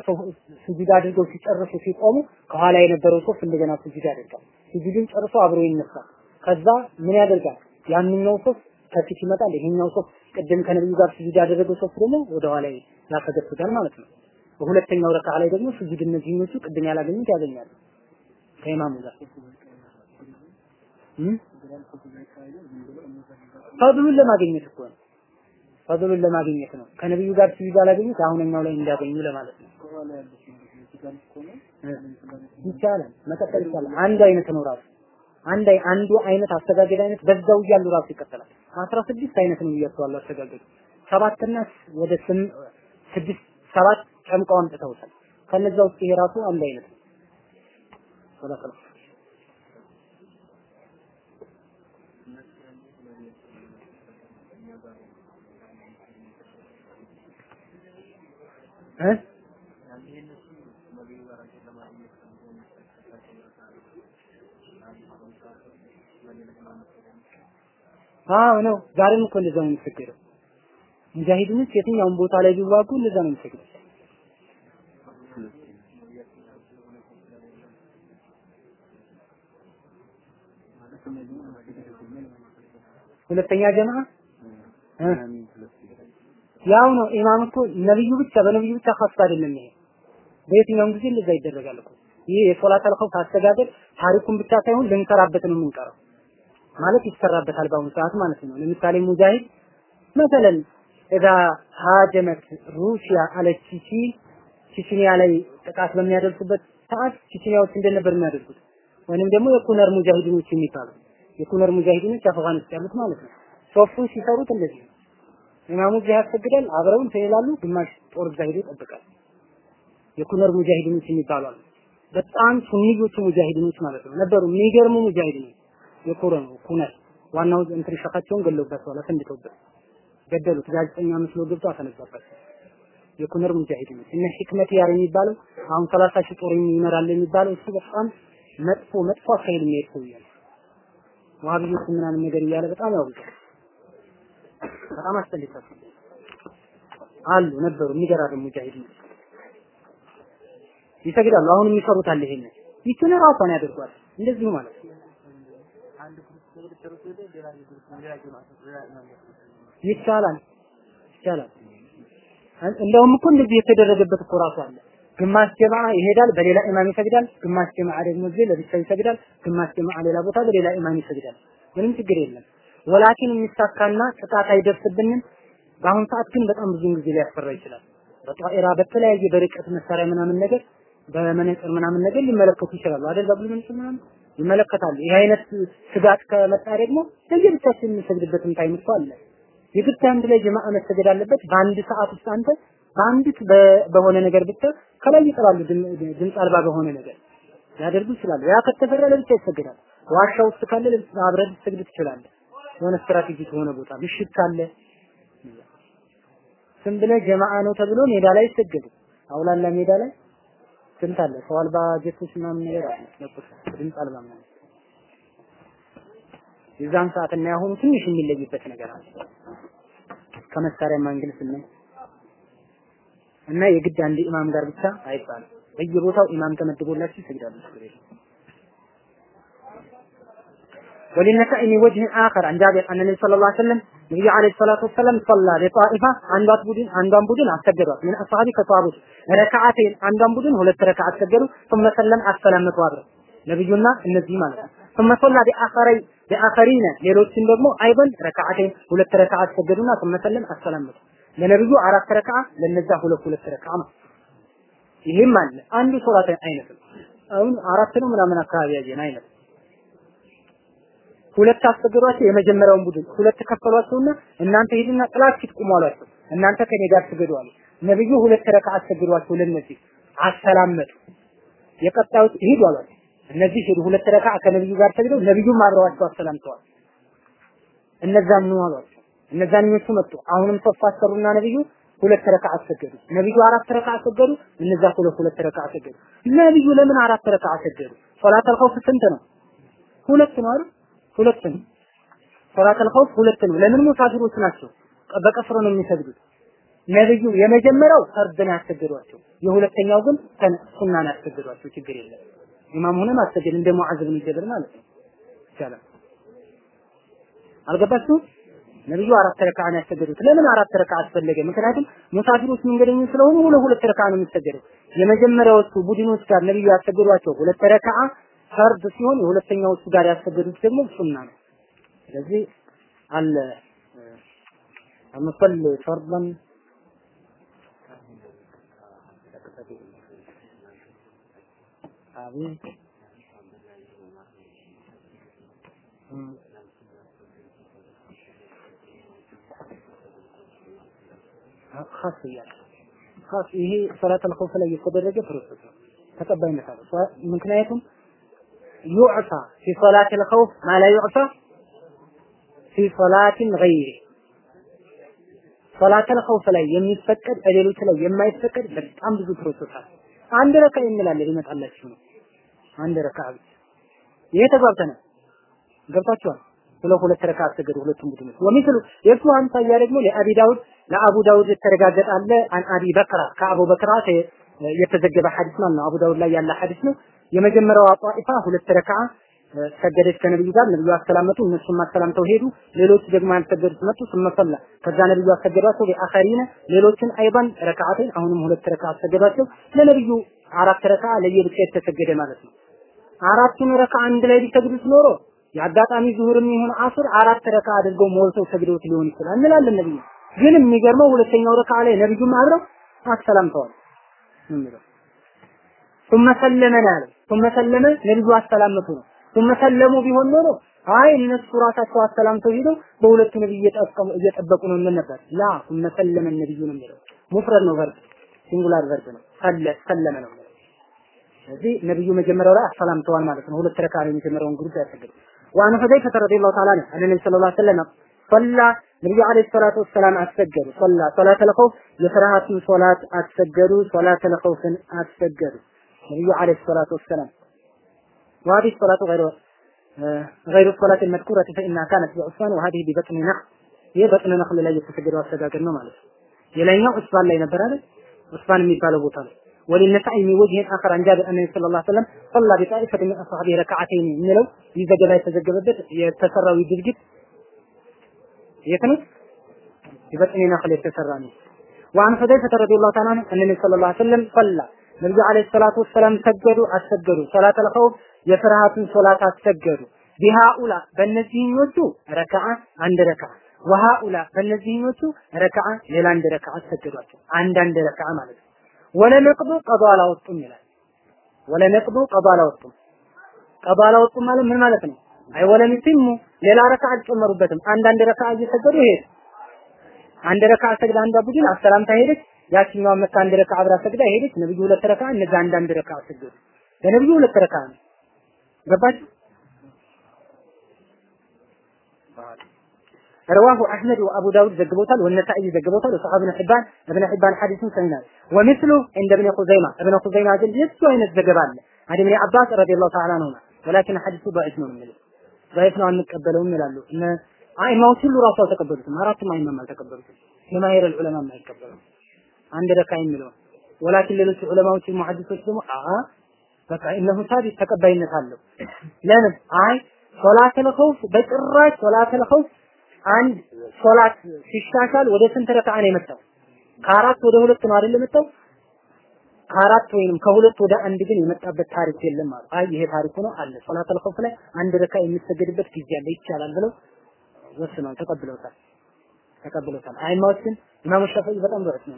ስጁድ አድርገው ሲጨርሱ ሲቆሙ ከኋላ የነበረው ሶፍ እንደገና ስጁድ ያደርጋል። ስጁድን ጨርሶ አብሮ ይነሳል። ከዛ ምን ያደርጋል? ያንኛው ሶፍ ከፊት ይመጣል። ይሄኛው ሶፍ ቅድም ከነብዩ ጋር ስጁድ ያደረገው ሶፍ ደግሞ ወደ ኋላ ያፈገፍጋል ማለት ነው። በሁለተኛው ረካ ላይ ደግሞ ስጁድ እነዚህኞቹ ቅድም ያላገኙት ያገኛሉ ከኢማሙ ጋር ፈድሉን ለማግኘት እኮ ነው። ፈድሉን ለማግኘት ነው። ከነብዩ ጋር ስጁድ ያላገኙት አሁንኛው ላይ እንዲያገኙ ለማለት ነው። ይቻላል፣ መቀጠል ይቻላል። አንድ አይነት ነው ራሱ አንድ አንዱ አይነት አስተጋገድ አይነት በዛው እያሉ ራሱ ይቀጥላል። አስራ ስድስት አይነት ነው ብያቸዋለሁ አስተጋገዱ። ሰባትና ወደ ስም ስድስት ሰባት ጨምቀው አምጥተውታል። ከነዛ ውስጥ ይሄ ራሱ አንድ አይነት ነው። እ አዎ ነው። ዛሬም እኮ እንደዛ ነው የሚሰገደው። ሙጃሂድኖች የትኛውን ቦታ ላይ ቢዋጉ እንደዛ ነው የሚሰገደው። ሁለተኛ ጀማዓ ያው ነው። ኢማም እኮ ነብዩ ብቻ በነብዩ ብቻ ኻስ አይደለም ይሄ በየትኛውም ጊዜ እንደዛ ይደረጋል እኮ ይሄ የሶላት አልኸውፍ አስተጋገድ ታሪኩን ብቻ ሳይሆን ልንሰራበት ነው የምንቀረው ማለት ይሰራበታል በአሁኑ ሰዓት ማለት ነው። ለምሳሌ ሙጃሂድ መሰለን እዛ ሀጀመት ሩሲያ አለች ቺቺ ቺቺኒያ ላይ ጥቃት በሚያደርሱበት ሰዓት ቺቺኒያዎች እንደነበር የሚያደርጉት ወይንም ደግሞ የኩነር ሙጃሂዲኖች የሚባሉ የኩነር ሙጃሂዲኖች አፍጋኒስታን ያሉት ማለት ነው። ሶፉን ሲሰሩት እንደዚህ ነው። ኢማሙ እዚህ ያሰግዳል፣ አብረው እንትን ይላሉ፣ ግማሽ ጦር እዛ ሄዶ ይጠብቃል። የኩነር ሙጃሂዲኖች የሚባሉ አሉ። በጣም ሱኒዮቹ ሙጃሂዲኖች ማለት ነው ነበሩ። የሚገርሙ ሙጃሂዲኖች የኩረን ኩነር ዋናው እንትን ሸካቸውን ገለውባቸዋል፣ አፈንድተውበት ገደሉት። ጋዜጠኛ መስሎ ገብቶ አፈነዳበት። የኩነር ሙጃሂዲኖች እነ ህክመት ያር የሚባለው አሁን 30 ሺህ ጦር ይመራል የሚባለው እሱ በጣም መጥፎ መጥፎ አካሄድ የሚሄድ ሰውዬ ነው። ዋሃብዮች ምናምን ነገር እያለ በጣም ያውቃል። በጣም አስጠልቷል። አሉ ነበሩ የሚገራርሙ ሙጃሂድ ይሰግዳሉ። አሁን የሚሰሩት አለ ይሄን ይችን ራሷን ያደርጓል። እንደዚሁ ማለት ነው። ይቻላል ይቻላል። እንደውም እኮ እንደዚህ የተደረገበት እኮ ራሱ አለ። ግማሽ ጀማዓ ይሄዳል፣ በሌላ ኢማም ይሰግዳል። ግማሽ ጀማዓ ደግሞ እዚህ ለብቻው ይሰግዳል። ግማሽ ጀማዓ ሌላ ቦታ በሌላ ኢማም ይሰግዳል። ምንም ችግር የለም። ወላኪን የሚሳካና ጥቃት አይደርስብንም። በአሁን ሰዓት ግን በጣም ብዙ ጊዜ ሊያስፈራ ይችላል። በጧኢራ በተለያየ በርቀት መሳሪያ ምናምን ነገር በመነጽር ምናምን ነገር ሊመለከቱ ይችላሉ አይደል? በብሉ መነጽር ምናምን ይመለከታሉ። ይህ አይነት ስጋት ከመጣ ደግሞ ለየብቻችን የምንሰግድበትም ታይም እኮ አለ። የግድ አንድ ላይ ጀማዓ መሰገድ አለበት። በአንድ ሰዓት ውስጥ አንተ በአንዲት በሆነ ነገር ብቻ ከላይ ይጥላሉ፣ ድምፅ አልባ በሆነ ነገር ሊያደርጉ ይችላሉ። ያ ከተፈራ ለብቻ ይሰገዳል። ዋሻ ውስጥ ካለ አብረህ ልትሰግድ ትችላለህ። የሆነ ስትራቴጂክ የሆነ ቦታ ምሽት ካለ ዝም ብለህ ጀማዓ ነው ተብሎ ሜዳ ላይ ይሰገዱ። አውላላ ሜዳ ላይ ስንት አለ ሰው አልባ ጀቶች ምናምን ነገር አለ ድምፅ አልባ ምናምን የዛን ሰዓት እና ያሁኑ ትንሽ የሚለይበት ነገር አለ ከመሳሪያ ማንግል ስናይ እና የግድ አንድ ኢማም ጋር ብቻ አይባልም። በየቦታው ኢማም ተመድቦላችሁ ይሰግዳሉ። ችግር የለም። وللنساء من وجه آخر عن جابر أن النبي صلى الله عليه وسلم نبي عليه الصلاة والسلام صلى لطائفة عندها بودين عندهم بودين أسجدوا من أصحابه كطابوت ركعتين عندهم بودين ሁለት ረካዓት ሰገዱ ثم سلم السلام ተዋብረ ነብዩና እነዚህ ማለት ነው ثم صلى بآخرين بآخرين ሌሎችን ደግሞ አይበን ረካዓቴን ሁለት ረካዓት ሰገዱና ثم سلم السلام ለነብዩ አራት ረካዓ ለነዛ ሁለት ሁለት ረካዓ ነው ይሄም አለ አንዱ ሶላት አይነት ነው አሁን አራት ነው ምናምን አካባቢ ያየን አይነት ሁለት አስገዷቸው የመጀመሪያውን ቡድን ሁለት ከፈሏቸውና እናንተ ሂዱና ጥላችሁ ቁሙ አሏቸው። እናንተ ከኔ ጋር ስገዱ አሉ ነብዩ ሁለት ረካ አስገዷቸው ለነዚህ አሰላመጡ። የቀጣዩት ሂዱ አሏቸው። እነዚህ ሄዱ ሁለት ረካ ከነብዩ ጋር ሰግደው ነብዩም አብረዋቸው አሰላምተዋል። እነዛን ነው አሏቸው። እነዛኞቹ መጡ። አሁንም ሶፍ አሰሩና ነብዩ ሁለት ረካ አሰገዱ። ነብዩ አራት ረካ አሰገዱ እነዛ ሁለት ሁለት ረካ አሰገዱ። ነብዩ ለምን አራት ረካ አሰገዱ? ሶላተል ኸውፍ ስንት ነው? ሁለት ነው አይደል ነው ሶላተል ኸውፍ ነው ለምን ሙሳፊሮች ናቸው? በቀስሮ ነው የሚሰግዱት። ነብዩ የመጀመሪያው ፈርድን ያሰገዷቸው የሁለተኛው ግን ሱናን ያሰገዷቸው ችግር የለም። ኢማም ሆነ ማሰገድ እንደ ሙዓዝ ብን ጀበል ማለት ነው። ይቻላል። አልገባችሁም ነብዩ አራት ረካ ነው ያሰገዱት ለምን አራት ረካ አስፈለገ? ምክንያቱም ሙሳፊሮች መንገደኞች ስለሆኑ ሁለት ሁለት ረካ ነው የሚሰገደው። የመጀመሪያዎቹ ቡድኖች ጋር ነብዩ ያሰገዷቸው ሁለት ረካ ፈርድ ሲሆን የሁለተኛዎቹ ጋር ያሰገዱት ደግሞ ሱና ነው። ስለዚህ አለ አመሰል ፈርድን አቤት ይሄ ሰላተል ኸውፍ ላይ የተደረገ process ነው። ተቀባይነት አለው። ምክንያቱም يعفى في صلاة الخوف ما لا يعفى في صلاة غيره ሰላተል ኸውፍ ላይ የሚፈቀድ በሌሎች ላይ የማይፈቀድ በጣም ብዙ process አለ። አንድ ረካ እንላለን ይመጣላችሁ ነው። አንድ ረካ ይሄ ተግባብተናል። ገብታችኋል? ስለ ሁለት ረካ አሰገዱ ሁለቱም ቡድኖች። ومثله የእሱ አምሳያ ደግሞ ለአቢ ዳውድ ለአቡ ዳውድ የተረጋገጠ አለ። አን አቢ በክራ ከአቡ በክራ የተዘገበ ሐዲስ ማለት ነው። አቡ ዳውድ ላይ ያለ ሐዲስ ነው የመጀመሪያው ጧኢፋ ሁለት ረካ ሰገደች ከነብዩ ጋር ነብዩ አሰላመቱ እነሱም አሰላምተው ሄዱ። ሌሎች ደግሞ ያልሰገዱት መጡ ስመሰላ ከዛ ነብዩ አሰገዷቸው በአኸሪነ ሌሎችን አይባን ረካዓትን አሁንም ሁለት ረካ አሰገዷቸው። ለነብዩ አራት ረካ ለየብቻ የተሰገደ ማለት ነው። አራቱን ረካ አንድ ላይ ቢሰግዱት ኖሮ የአጋጣሚ ዙሁርም ይሁን አስር አራት ረካ አድርገው ሞልተው ሰግደውት ሊሆን ይችላል እንላለን ነብዩ። ግን የሚገርመው ሁለተኛው ረካ ላይ ነብዩም አብረው አሰላምተዋል የሚለው ثم ሰለመ ያለ ثم ሰለመ ነብዩ አሰላመቱ ነው ثم ሰለሙ ቢሆን ኖሮ አይ እነሱ ራሳቸው አሰላምተው ሄደው በሁለቱ ነብይ እየጠበቁ ነው ምን ነበር ላ ثم ሰለመ ነብዩ ነው የሚለው ሙፍረድ ነው ቨርብ ሲንጉላር ቨርብ ነው ሰለ ሰለመ ነው ስለዚህ ነብዩ መጀመሪያው ላይ አሰላምተዋል ማለት ነው ሁለት ረካ ነው የመጀመሪያውን ግሩፕ ያሰገዱ وعن حذيفة رضي الله تعالى عنه أن النبي صلى الله عليه وسلم صلى النبي عليه الصلاة والسلام أسجد صلى صلاة الخوف يفرهات صلاة أسجد صلاة الخوف أسجد النبي عليه الصلاة والسلام وهذه الصلاة غير غير الصلاة المذكورة فإنها كانت بعثمان وهذه ببطن نخل ይህ በጥነ ነክል ላይ የተሰገደው አሰጋገድ ነው ማለት ነው። የላይኛው ዑስማን ላይ ነበር አይደል? ዑስማን የሚባለው ቦታ ነው። وللنسائي من وجه آخر عن جابر أن صلى الله عليه وسلم صلى بطائفة من أصحابه ركعتين የሚለው ይህ ዘገባ የተዘገበበት የተሰራው ድርጊት የት ነው? በበጥነ ነክል የተሰራ ነው። وعن حذيفة رضي الله تعالى عنه أن النبي صلى الله عليه وسلم صلى ነብዩ አለይሂ ሰላቱ ወሰላም ሰገዱ አሰገዱ። ሶላተል ኸውፍ የፍርሃትን ሶላት አሰገዱ። ቢሃኡላ በእነዚህኞቹ ረከዓ አንድ ረከዓ። ወሃኡላ በእነዚህኞቹ ረከዓ ሌላ አንድ ረከዓ ሰገዷቸው አንድ አንድ ረከዓ ማለት ነው። ወለነቅዱ ቀዷ አላወጡም ይላል። ወለነቅዱ ቀዷ አላወጡም። ቀዷ አላወጡም ማለት ምን ማለት ነው? አይ ወለሚቲሙ ሌላ ረከዓ አልጨመሩበትም። አንድ ረከዓ እየሰገዱ ይሄድ አንድ ረከዓ ሰግዳ አንዷ ቡድን አሰላምታ ሄደች ያቺኛዋ መታ አንድ ረካ አብራ ሰግዳ ሄደች። ነብዩ ሁለት ረካ እነዛ አንዳንድ ረካ ሰግዱ። ለነብዩ ሁለት ረካ ነው። رواه احمد وابو داود ዘግቦታል ወነሳኢ ዘግቦታል ወሰሐብ ኢብኑ ሒባን ኢብኑ ሒባን ሐዲሱን ሰናል ወምስሉ እንደ ኢብኑ ኹዘይማ ኢብኑ ኹዘይማ ዘንድ የሱ አይነት ዘገባ አለ። አዲ ኢብኑ አባስ ረዲየላሁ ተዓላ ነው። ወላኪን ሐዲሱ ضعيف ነው የሚል ضعيف ነው አንቀበለውም ይላሉ። እነ አይማዎች ሁሉ ራሱ አልተቀበሉትም። አራቱም አይማም አልተቀበሉትም። የማይረል ዑለማ የማይቀበሉት አንድ ረካ የሚለው ወላኪን ሌሎች ዑለማዎች ሙሐዲሶች ደግሞ አአ በቃ እነሁ ሳቢት ተቀባይነት አለው። ለምን አይ ሶላተል ኸውፍ በጭራሽ ሶላተል ኸውፍ አንድ ሶላት ሲሻሻል ወደ ስንት ረካ ነው የመጣው? ከአራት ወደ ሁለት ነው አይደል የመጣው? ከአራት ወይንም ከሁለት ወደ አንድ ግን የመጣበት ታሪክ የለም አሉ። አይ ይሄ ታሪኩ ነው አለ። ሶላተል ኸውፍ ላይ አንድ ረካ የሚሰገድበት ጊዜ አለ ይቻላል ብለው ወስነው ተቀብለውታል ተቀብለውታል። አይማዎችን ኢማሙ ሻፊዒ በጣም ዶረት ነው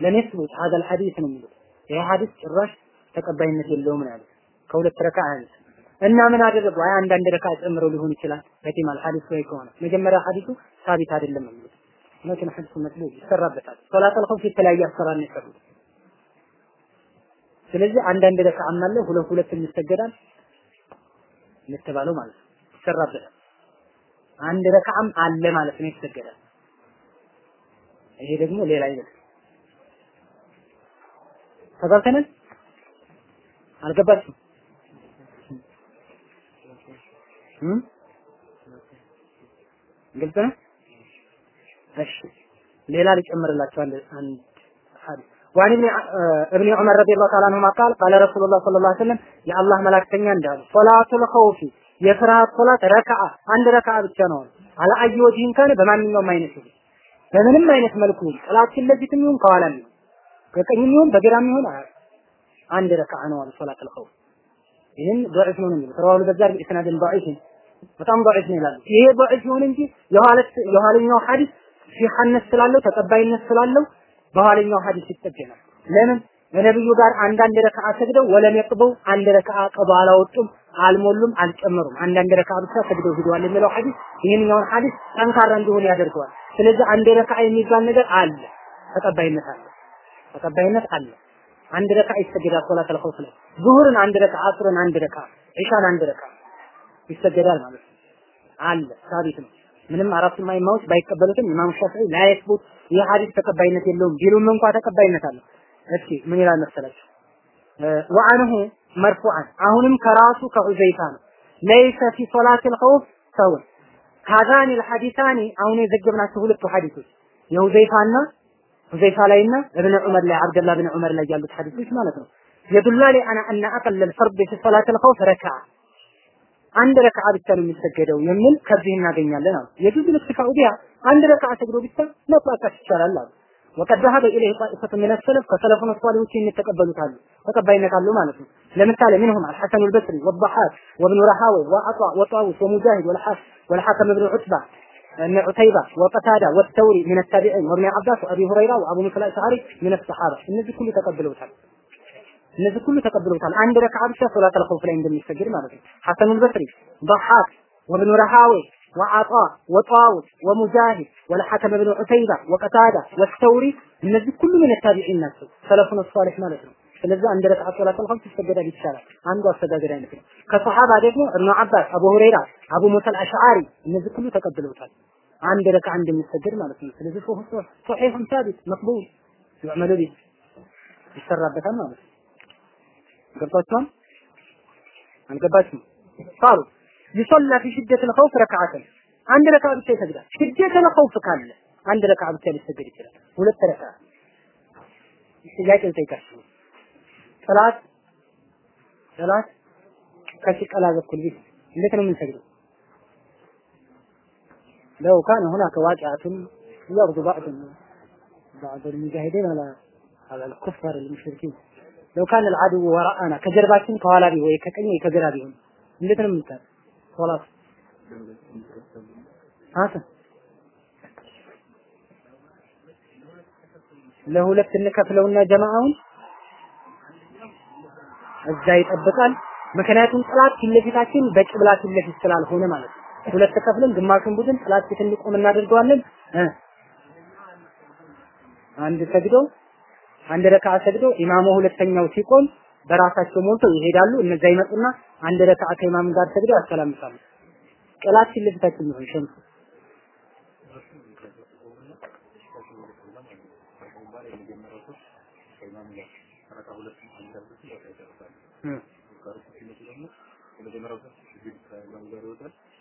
ለም የስቡት ሀዘል ነው የሚሉት ይሄ ሐዲስ ጭራሽ ተቀባይነት የለውም ነው ያሉት። ከሁለት ረካ አያንስ እና ምን አደረጉ? አይ አንዳንድ ረካ ጨምረው ሊሆን ይችላል። በቲማል ሐዲሱ ላይ ከሆነ መጀመሪያ ሐዲሱ ሳቢት አይደለም የሚሉት መኪና ሐዲሱ መስሎ ይሰራበታል። ሶላተል ኸውፍ የተለያየ አሰራር ነው የሰሩት። ስለዚህ አንዳንድ ረካ አማለ ሁለት ሁለት የሚሰገዳል የተባለው ማለት ነው ይሰራበታል። አንድ ረካም አለ ማለት ነው ይሰገዳል። ይሄ ደግሞ ሌላ አይነት ተጋብተናል አልገባችም ግልጽ ነው እሺ ሌላ ልጨምርላችሁ አንድ አንድ ሐዲስ وعن ابن ابن عمر رضي الله تعالى عنهما قال قال رسول الله صلى الله عليه وسلم يا الله መላእክተኛ እንዳሉ ሶላቱል ኸውፊ የፍርሃት ሶላት ረካዓ አንድ ረካዓ ብቻ ነው አለ አይ ወጂን ካነ በማንኛውም አይነት ይሁን በምንም አይነት መልኩ ጠላት ፊት ለፊትም ይሁን ከኋላም ይሁን ከቀኝም ይሁን በግራም ይሁን አንድ ረካዓ ነው አለ ሶላት አልኸውፍ ይህን ضعيف ነው የሚሉት ረዋሁ በዛር በኢስናድን ضعيف በጣም ضعيف ነው ይላሉ ይሄ ضعيف ይሁን እንጂ የኋለት የኋለኛው ሐዲስ ሲሐነስ ስላለው ተቀባይነት ስላለው በኋለኛው ሐዲስ ይጠገናል ለምን በነብዩ ጋር አንዳንድ ረካዓ ሰግደው ወለም የቅበው አንድ ረካዓ ቀባ አላወጡም አልሞሉም አልጨመሩም አንዳንድ ረካዓ ብቻ ሰግደው ሂደዋል የሚለው ሐዲስ ይህንኛውን ሐዲስ ጠንካራ እንዲሆን ያደርገዋል ስለዚህ አንድ ረካዓ የሚባል ነገር አለ ተቀባይነት አለ ተቀባይነት አለ። አንድ ረካ ይሰገዳል ሶላት አልኸውፍ ላይ። ዙሁርን አንድ ረካ አስርን አንድ ረካ ኢሻን አንድ ረካ ይሰገዳል ማለት ነው። አለ ሳቢት ነው። ምንም አራቱ ማይማዎች ባይቀበሉትም ኢማም ሻፊዒ ላ የስቡት ይህ ሐዲስ ተቀባይነት የለውም ቢሉም እንኳ ተቀባይነት አለው። እስኪ ምን ይላል መሰላችሁ? ወአንሁ መርፉዓን አሁንም ከራሱ ከዑዘይፋ ነው። ليس في صلاة الخوف سهو። وهذان الحديثان አሁን የዘገብናቸው ሁለቱ ሐዲሶች የሁዘይፋና ሁዘይፋ ላይና እብነ ዑመር ላይ አብደላ ብን ዑመር ላይ ያሉት ሐዲሶች ማለት ነው። የዱላሌ አና አና አቀለል ፈርድ ፊ ኸውፍ ረክዓ አንድ ረክዓ ብቻ ነው የሚሰገደው የሚል ከዚህ እናገኛለን አሉ። የጁዝ ልክቲፋኡ ቢያ አንድ ረክዓ ሰግዶ ብቻ መባካት ይቻላል አሉ። ወቀድ ذهب اليه طائفه من السلف ከሰለፉ ሷሊዎች የሚተቀበሉታሉ ተቀባይነት አለው ማለት ነው። ለምሳሌ منهم الحسن البصري والضحاك وابن رهاوي وعطاء وطاووس ومجاهد والحاكم ابن عتبة ابن عتيبة وقتادة والثوري من التابعين وابن عباس وابي هريرة وابو موسى الاشعري من الصحابة እነዚህ ሁሉ ተቀብለውታል እነዚህ ሁሉ ተቀብለውታል አንድ ረክዓ ብቻ ሶላት አልኸውፍ ላይ እንደሚሰግድ ማለት ነው ሐሰን አልበስሪ ضحاك وابن رهاوي وعطاء وطاووس ومجاهد والحكم بن عتيبة وقتادة والثوري እነዚህ ሁሉ من التابعين ናቸው ሰለፉን ሷሊህ ማለት ነው ስለዚህ አንድ ረክዓ ሶላት አልኸውፍ ይሰገዳል ይቻላል አንዱ አስተጋገድ አይነት ነው ከሰሃባ ደግሞ እብኑ አባስ አቡ ሁረይራ አቡ ሙሳ አልአሽዓሪ እነዚህ ሁሉ ተቀብለውታል። አንድ ረካ እንደሚሰገድ ማለት ነው። ስለዚህ ሶህ ሶሂሁን ሳቢት መቅቡል ይዕመሉ ቢህ ይሰራበታል ማለት ነው። ገብታችኋል? አልገባችሁም? ቃሉ ይሶላ ፊ ሽደት ልኸውፍ ረክዓተን አንድ ረካ ብቻ ይሰግዳል። ሽደት ልኸውፍ ካለ አንድ ረካ ብቻ ሊሰገድ ይችላል። ሁለት ረካ ጥያቄ ልጠይቃችሁ። ጠላት ጠላት ከሲቀላ በኩል ቢት እንዴት ነው የምንሰግደው? لو كان هناك واقعة يرضى بعض بعض المجاهدين على على الكفار المشركين لو كان العدو وراءنا ከጀርባችን ከኋላ ቢሆን ወይ ከቀኝ ወይ ከግራ ቢሆን እንዴት ነው የምንሰራው? ሶላት አሰ ለሁለት እንከፍለውና ጀማዓውን እዛ ይጠብቃል። ምክንያቱም ጥላት ፊት ለፊታችን በቅብላ ፊት ለፊት ስላልሆነ ማለት ነው። ሁለት ከፍለን ግማሹን ቡድን ጥላት ፊት እንዲቆም እናደርገዋለን። አንድ ሰግዶ አንድ ረካዓ ሰግዶ ኢማሙ ሁለተኛው ሲቆም በራሳቸው ሞልተው ይሄዳሉ። እነዛ ይመጡና አንድ ረካዓ ከኢማም ጋር ሰግደው ያሰላምታሉ። ጥላት ፊት ለፊታችን ይሆን ሸምሱ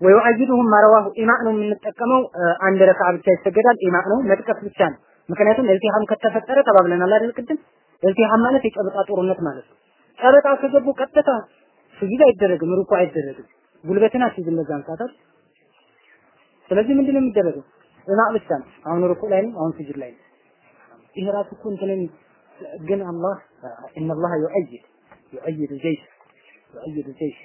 ويؤيده ما رواه إيماء ነው የምንጠቀመው። አንድ ረካ ብቻ ይሰገዳል። إيماء ነው መጥቀስ ብቻ ነው። ምክንያቱም التحام ከተፈጠረ ተባብለናል አይደል? ቅድም التحام ማለት የጨበጣ ጦርነት ማለት ነው። ጨበጣ ከገቡ ቀጥታ ስጁድ አይደረግም፣ ሩኩ አይደረግም። ጉልበትን አስይዝም በዛን ሰዓት። ስለዚህ ምንድነው የሚደረገው? إيماء ብቻ ነው። አሁን ሩኩ ላይ ነው፣ አሁን ስጁድ ላይ ነው። ይሄ ራሱ እኮ እንትንን ግን አላህ ኢነላህ ዩዐይድ ዩዐይድ ጀይሽ ዩዐይድ ጀይሽ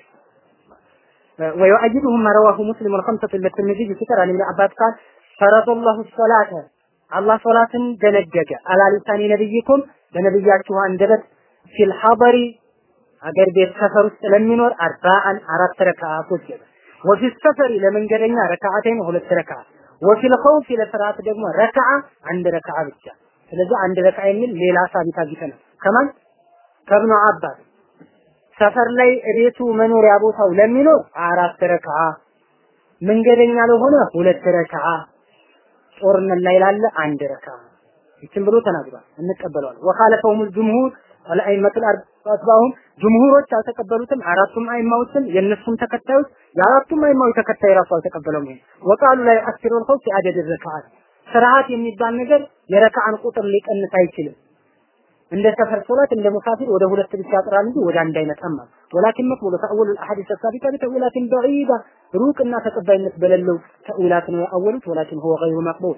ويؤيدهم ما رواه مسلم الخمسة للترمذي في سكر عن ابن عباس قال فرض الله الصلاة. الله صلاة دنجج. على لسان نبيكم؟ بنبياته أنجبت في الحضر؟ أجر بيت سفر السلام منور أربعا أربع ركعات وفي السفر? لمن جرينا ركعتين وهو ركعة وفي الخوف? إلى فرات دقمة ركعة عند ركعة بجة فلذا عند ركعين ليلة ثابتة جدا كمان كابن عباس ሰፈር ላይ ቤቱ መኖሪያ ቦታው ለሚኖር አራት ረክዓ፣ መንገደኛ ለሆነ ሁለት ረክዓ፣ ጦርነት ላይ ላለ አንድ ረክዓ ይችን ብሎ ተናግሯል። እንቀበለዋለን። ወኻለፈውም ጅምሁር አልአይመቱል አርባዕሁም ጅምሁሮች አልተቀበሉትም። አራቱም አይማዎችም የእነሱም ተከታዮች የአራቱም አይማዎች ተከታይ ራሱ አልተቀበለውም። ይሄን ወቃሉ ላይ አስሩ ልኸውፍ አደድ ረክዓት ስርዓት የሚባል ነገር የረክዓን ቁጥር ሊቀንስ አይችልም። እንደ ሰፈር ሶላት እንደ ሙሳፊር ወደ ሁለት ብቻ ያጥራል እንጂ ወደ አንድ አይመጣም ማለት ወላኪን መቅቡል ተአወል الأحاديث الثابتة بتأويلات بعيدة ሩቅና ተቀባይነት በሌለው ተእዊላት ነው ያወሉት ወላኪን هو غير مقبول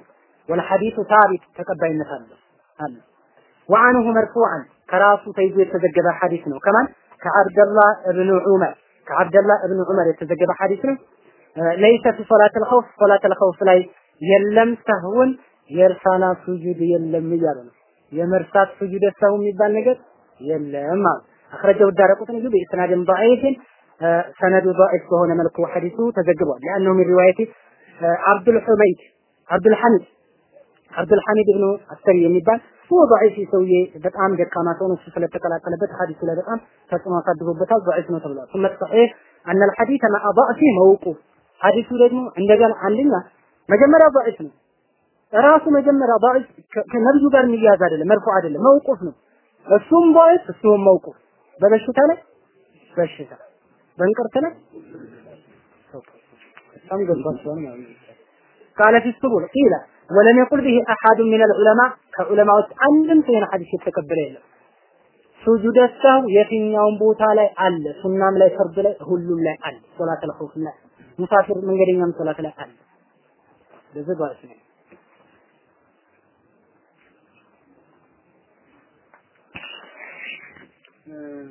والحديث ثابت ተቀባይነት አለ አለ وعنه مرفوعا ከራሱ ተይዞ የተዘገበ ሐዲስ ነው ከማን ከአብደላህ እብኑ ዑመር ከአብደላህ እብኑ ዑመር የተዘገበ ሐዲስ ነው ለይሰ ፊ ሶላት الخوف ሶላት الخوف ላይ የለም ሰህውን የእርሳና ሱጁድ የለም እያለ ነው የመርሳት ስጁድ ሰው የሚባል ነገር የለም ማለት አخرجه الدارقطني بإسناد ضعيف ሰነዱ ضعيف በሆነ መልኩ ሐዲሱ ተዘግቧል። لأنه من رواية عبد الحميد عبد الحميد عبد الحميد بن السري የሚባል هو ضعيف ሰውዬ በጣም ደካማ ሰው ነው። ስለተቀላቀለበት ሐዲሱ ላይ በጣም ተጽዕኖ አሳድሮበታል። ضعيف ነው ተብሏል። ثم الصحيح أن الحديث مع ضعف موقوف። ሐዲሱ ደግሞ እንደገና አንደኛ መጀመሪያ ضعيف ነው። ራሱ መጀመሪያ ضعيف ከነብዩ ጋር የሚያዝ አይደለም መርፎ አይደለም መውቁፍ ነው እሱም ضعيف እሱም መውቁፍ በበሽታ ላይ በሽታ በእንቅርት ላይ በጣም ገባቸዋል ማለት ነው ቃለ ፊ ሱቡል ቂለ ወለም የቁል ቢሂ አሐዱ ሚን አልዑለማ ከዑለማዎች አንድም ሰው ይህን ሐዲስ የተቀበለ የለም ሱጁደ ሰው የትኛውን ቦታ ላይ አለ ሱናም ላይ ፈርድ ላይ ሁሉም ላይ አለ ሶላት አልኸውፍ ላይ ሙሳፊር መንገደኛም ሶላት ላይ አለ በዚህ ባስ ነው uh,